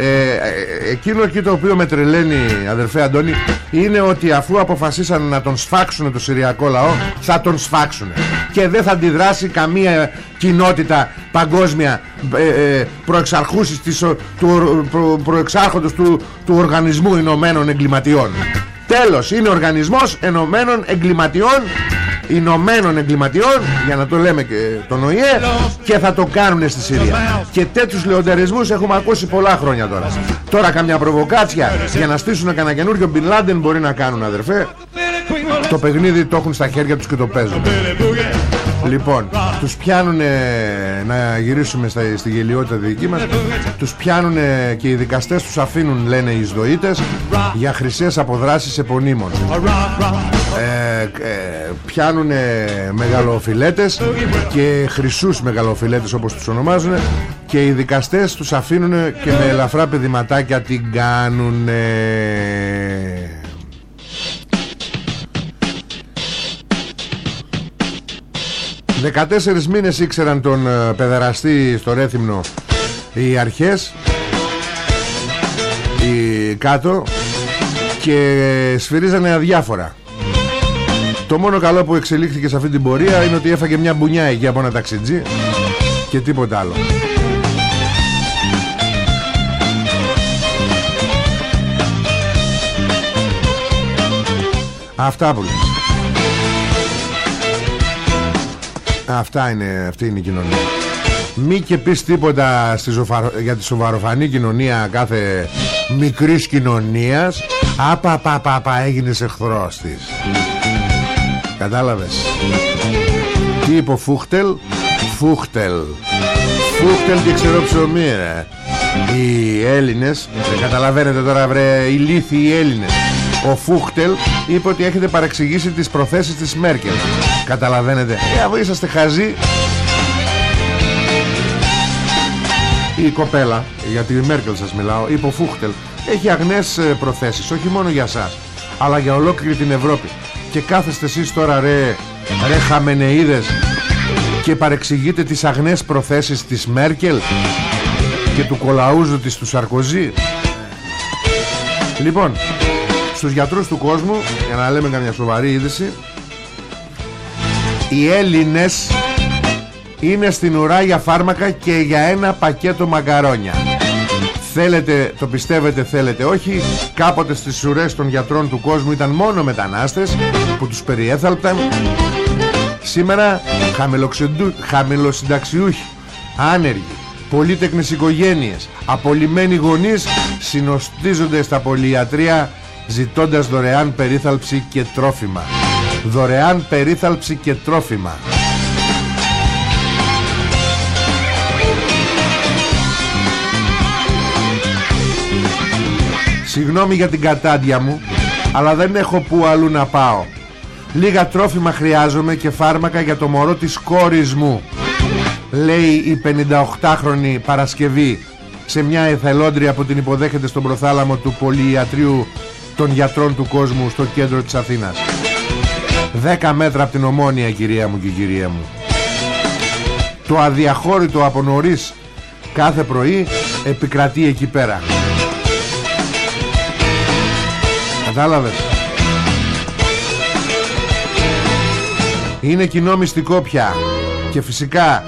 ε, ε, εκείνο εκεί το οποίο με τρελαίνει αδερφέ Αντώνη είναι ότι αφού αποφασίσαν να τον σφάξουν το Συριακό λαό θα τον σφάξουν και δεν θα αντιδράσει καμία κοινότητα παγκόσμια ε, ε, προεξαρχούσης της, του, προ, προεξάρχοντος του, του Οργανισμού Ηνωμένων Εγκληματιών τέλος είναι Οργανισμός Ενωμένων Εγκληματιών Ηνωμένων εγκληματιών για να το λέμε και τον ΟΗΕ και θα το κάνουν στη Συρία. Και τέτοιους λεοντερισμούς έχουμε ακούσει πολλά χρόνια τώρα. Τώρα καμιά προβοκάτσια για να στήσουν κανένα καινούργιο Μπιν Λάντεν μπορεί να κάνουν αδερφέ. Το παιχνίδι το έχουν στα χέρια τους και το παίζουν Λοιπόν, τους πιάνουν να γυρίσουμε στα, στη γελιότητα δική μας. Τους πιάνουν και οι δικαστές τους αφήνουν λένε οι εισδοήτες Για χρυσές αποδράσεις επωνύμων. Ε, ε, Πιάνουν μεγαλοφιλέτες και χρυσούς μεγαλοφιλέτες όπως τους ονομάζουν Και οι δικαστές τους αφήνουν και με ελαφρά παιδηματάκια την κάνουν 14 μήνες ήξεραν τον ε, παιδεραστή στο Ρέθυμνο οι αρχές οι κάτω και σφυρίζανε αδιάφορα. Το μόνο καλό που εξελίχθηκε σε αυτή την πορεία είναι ότι έφαγε μια μπουνιά εκεί από ένα ταξιτζί και τίποτα άλλο. Αυτά που λέει Αυτά είναι, αυτή είναι η κοινωνία. Μη και πεις τίποτα στη για τη σοβαροφανή κοινωνία κάθε μικρής κοινωνίας. Απα πα πα πα έγινες εχθρός της Κατάλαβες. Τι είπε ο Φούχτελ; Φούχτελ. Φούχτελ και ξέρω ψωμί ρε. Οι Έλληνες Καταλαβαίνετε τώρα βρε ηλίθιοι Έλληνες ο Φούχτελ είπε ότι έχετε παρεξηγήσει τις προθέσεις της Μέρκελ. Καταλαβαίνετε. Ε, αφού είσαστε χαζοί. Η κοπέλα Για τη Μέρκελ σας μιλάω Είπε ο Φούχτελ Έχει αγνές ε, προθέσεις Όχι μόνο για σας Αλλά για ολόκληρη την Ευρώπη. Και κάθεστε εσείς τώρα ρε Ρε χαμενεΐδες Και παρεξηγείτε τις αγνές προθέσεις της Μέρκελ Και του κολαούζου της του Σαρκοζή. Λοιπόν στους γιατρούς του κόσμου για να λέμε καμιά σοβαρή είδηση. Οι Έλληνες είναι στην ουρά για φάρμακα και για ένα πακέτο μαγκαρόνια. Θέλετε, το πιστεύετε θέλετε όχι. Κάποτε στις ουρές των γιατρών του κόσμου ήταν μόνο μετανάστες Που τους περιέθαλπταν. Σήμερα χαμηλοσυνταξιούχοι Άνεργοι Πολύτεκνες οικογένειες Απολυμμένοι γονείς Συνοστίζονται στα πολυιατρία ζητώντας δωρεάν περίθαλψη και τρόφιμα. Δωρεάν περίθαλψη και τρόφιμα. Συγγνώμη για την κατάντια μου αλλά δεν έχω που αλλού να πάω. Λίγα τρόφιμα χρειάζομαι και φάρμακα για το μωρό της κόρης μου Λέει η 58χρονη Παρασκευή σε μια εθελόντρια που την υποδέχεται στον προθάλαμο του πολυιατρίου των γιατρών του κόσμου στο κέντρο της Αθήνας. Δέκα μέτρα από την Ομόνια κυρία μου και κυρία μου. Το αδιαχώρητο από νωρίς κάθε πρωί επικρατεί εκεί πέρα. Κατάλαβες; Είναι κοινό μυστικό πια. Και φυσικά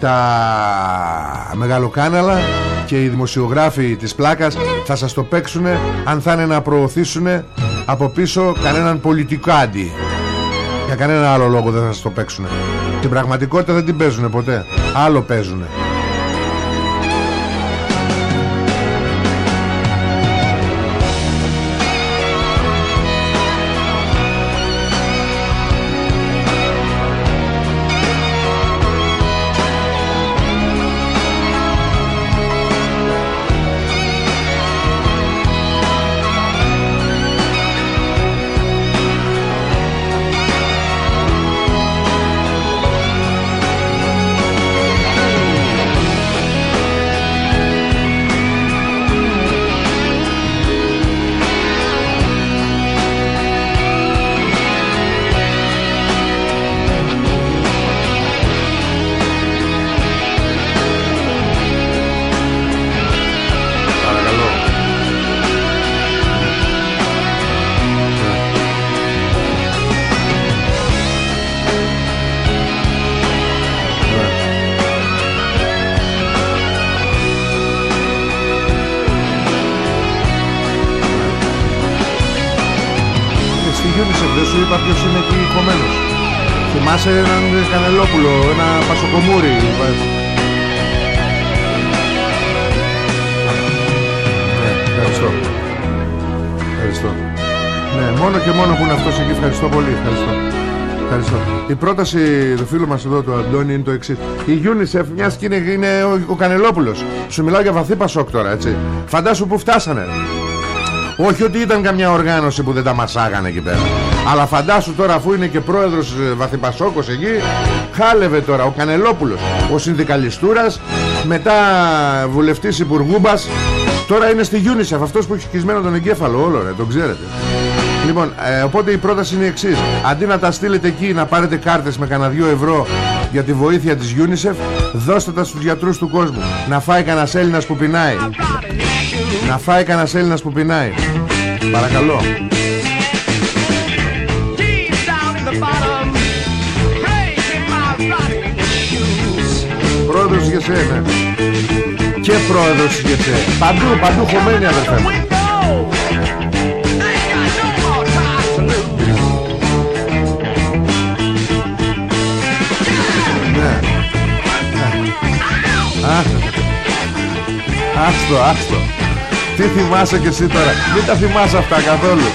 Τα μεγαλοκάναλα και οι δημοσιογράφοι της πλάκας θα σας το παίξουν αν θα είναι να προωθήσουν από πίσω κανέναν πολιτικό αντι για κανένα άλλο λόγο δεν θα σας το παίξουν την πραγματικότητα δεν την παίζουν ποτέ. Άλλο παίζουν είπα ποιος είναι εκεί κομμένος. Θυμάσαι έναν Κανελόπουλο, ένα Πασοκομούρι. Ναι, ευχαριστώ. Ευχαριστώ. Ναι, μόνο και μόνο που είναι αυτός εκεί. Ευχαριστώ πολύ. Ευχαριστώ. Ευχαριστώ. Η πρόταση του φίλου μας εδώ του Αντώνη είναι το εξής. Η UNICEF μιας και είναι, είναι ο, ο Κανελόπουλος. Σου μιλάω για βαθύ πασόκ τώρα, έτσι. Φαντάσου που φτάσανε. Όχι ότι ήταν καμιά οργάνωση που δεν τα μασάγανε εκεί πέρα. Αλλά φαντάσου τώρα αφού είναι και πρόεδρος ε, Βαθυπασόκος εκεί Χάλευε τώρα ο Κανελόπουλος Ο συνδικαλιστούρας Μετά βουλευτής υπουργούμπας Τώρα είναι στη UNICEF Αυτός που έχει σκισμένο τον εγκέφαλο όλο ρε Τον ξέρετε. Λοιπόν ε, οπότε η πρόταση είναι η εξής. Αντί να τα στείλετε εκεί να πάρετε κάρτες με κανένα δυο ευρώ Για τη βοήθεια της UNICEF Δώστε τα στους γιατρούς του κόσμου. Να φάει κανένας Έλληνας που πεινάει Να φάει κανένας Έλληνας που πεινάει. Παρακαλώ. Πρόεδρος για σένα Και πρόεδρος για σένα Παντού, παντού χωμένοι αδερφέ μου. Ναι. Α, Άστο, άστο Τι θυμάσαι και εσύ τώρα; Μην τα θυμάσαι αυτά καθόλου.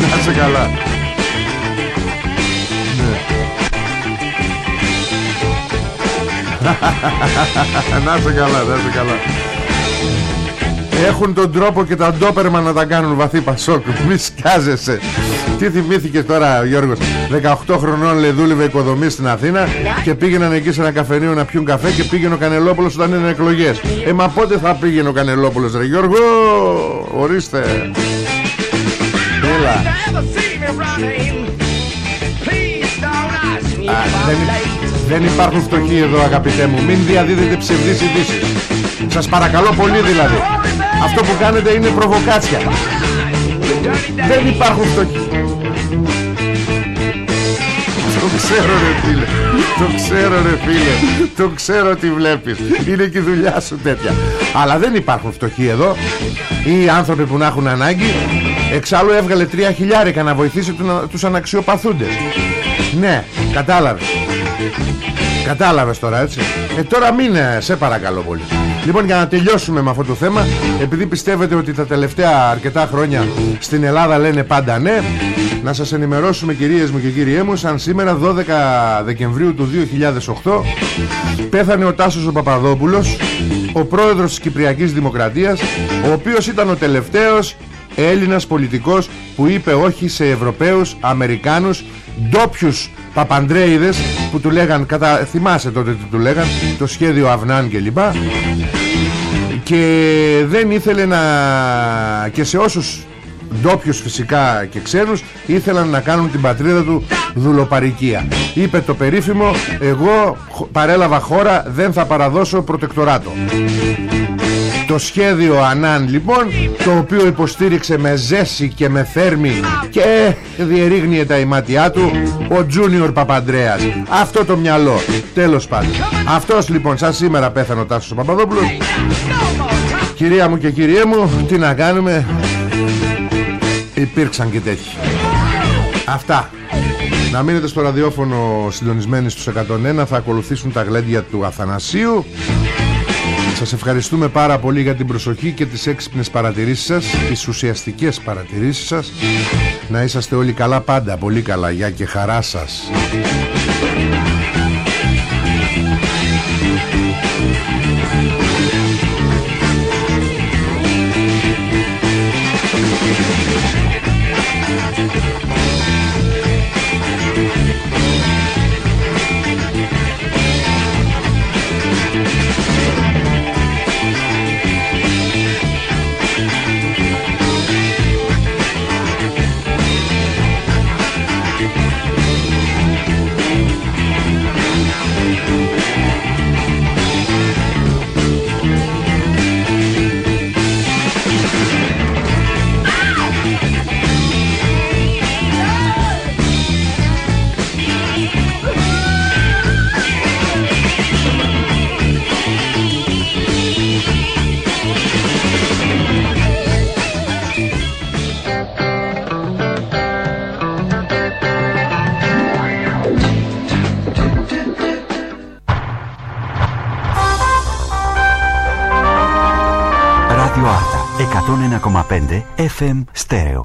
Να είσαι καλά. Ναι. Να είσαι καλά, να είσαι καλά έχουν τον τρόπο και τα ντόπερμα να τα κάνουν βαθύ πασόκ. Μη σκάζεσαι. Τι θυμήθηκες τώρα Γιώργος; 18 χρονών λέει δούλευε οικοδομή στην Αθήνα Και πήγαιναν εκεί σε ένα καφενείο να πιούν καφέ Και πήγαινε ο Κανελόπουλος όταν είναι εκλογές. Ε μα πότε θα πήγαινε ο Κανελόπουλος ρε Γιώργο; Ορίστε. Έλα. Α, δεν, δεν υπάρχουν φτωχοί εδώ αγαπητέ μου. Μην διαδίδετε ψευδείς ειδήσεις. Σας παρακαλώ πολύ δηλαδή Αυτό που κάνετε είναι προβοκάτσια. Δεν υπάρχουν φτωχοί Το ξέρω ρε φίλε. Το ξέρω ρε φίλε. Το ξέρω τι βλέπεις. Είναι και η δουλειά σου τέτοια. Αλλά δεν υπάρχουν φτωχοί εδώ. Ή άνθρωποι που να έχουν ανάγκη. Εξάλλου έβγαλε τρία χιλιάρικα να βοηθήσει τους αναξιοπαθούντες. Ναι, κατάλαβες. Κατάλαβες τώρα έτσι. Ε τώρα μην ε, σε παρακαλώ πολύ Λοιπόν για να τελειώσουμε με αυτό το θέμα Επειδή πιστεύετε ότι τα τελευταία αρκετά χρόνια Στην Ελλάδα λένε πάντα ναι Να σας ενημερώσουμε κυρίες μου και κύριέ μου Σαν σήμερα 12 Δεκεμβρίου του 2008 Πέθανε ο Τάσος ο Παπαδόπουλος Ο πρόεδρος της Κυπριακής Δημοκρατίας Ο οποίος ήταν ο τελευταίος Έλληνας πολιτικός που είπε όχι σε Ευρωπαίους, Αμερικάνους, ντόπιους παπαντρέιδες που του λέγαν, κατα... θυμάσαι τότε τι του λέγαν, το σχέδιο Αυνάν και λοιπά. Και δεν ήθελε να και σε όσους ντόπιους φυσικά και ξένους ήθελαν να κάνουν την πατρίδα του δουλοπαρικία. Είπε το περίφημο εγώ παρέλαβα χώρα δεν θα παραδώσω προτεκτοράτο το σχέδιο Ανάν λοιπόν Το οποίο υποστήριξε με ζέση και με θέρμη Και διερήγνυε τα ημάτια του Ο Τζούνιορ Παπαντρέας. Αυτό το μυαλό. Τέλος πάντων. Αυτός λοιπόν σαν σήμερα πέθανε ο Τάσος ο Παπαδόπουλος. Κυρία μου και κυριέ μου Τι να κάνουμε; Υπήρξαν και τέτοιοι. Αυτά. Να μείνετε στο ραδιόφωνο συντονισμένοι στους 101 Θα ακολουθήσουν τα γλέντια του Αθανασίου σας ευχαριστούμε πάρα πολύ για την προσοχή και τις έξυπνες παρατηρήσεις σας Τις ουσιαστικές παρατηρήσεις σας. Να είσαστε όλοι καλά πάντα, πολύ καλά. Για και χαρά σας FM Stereo.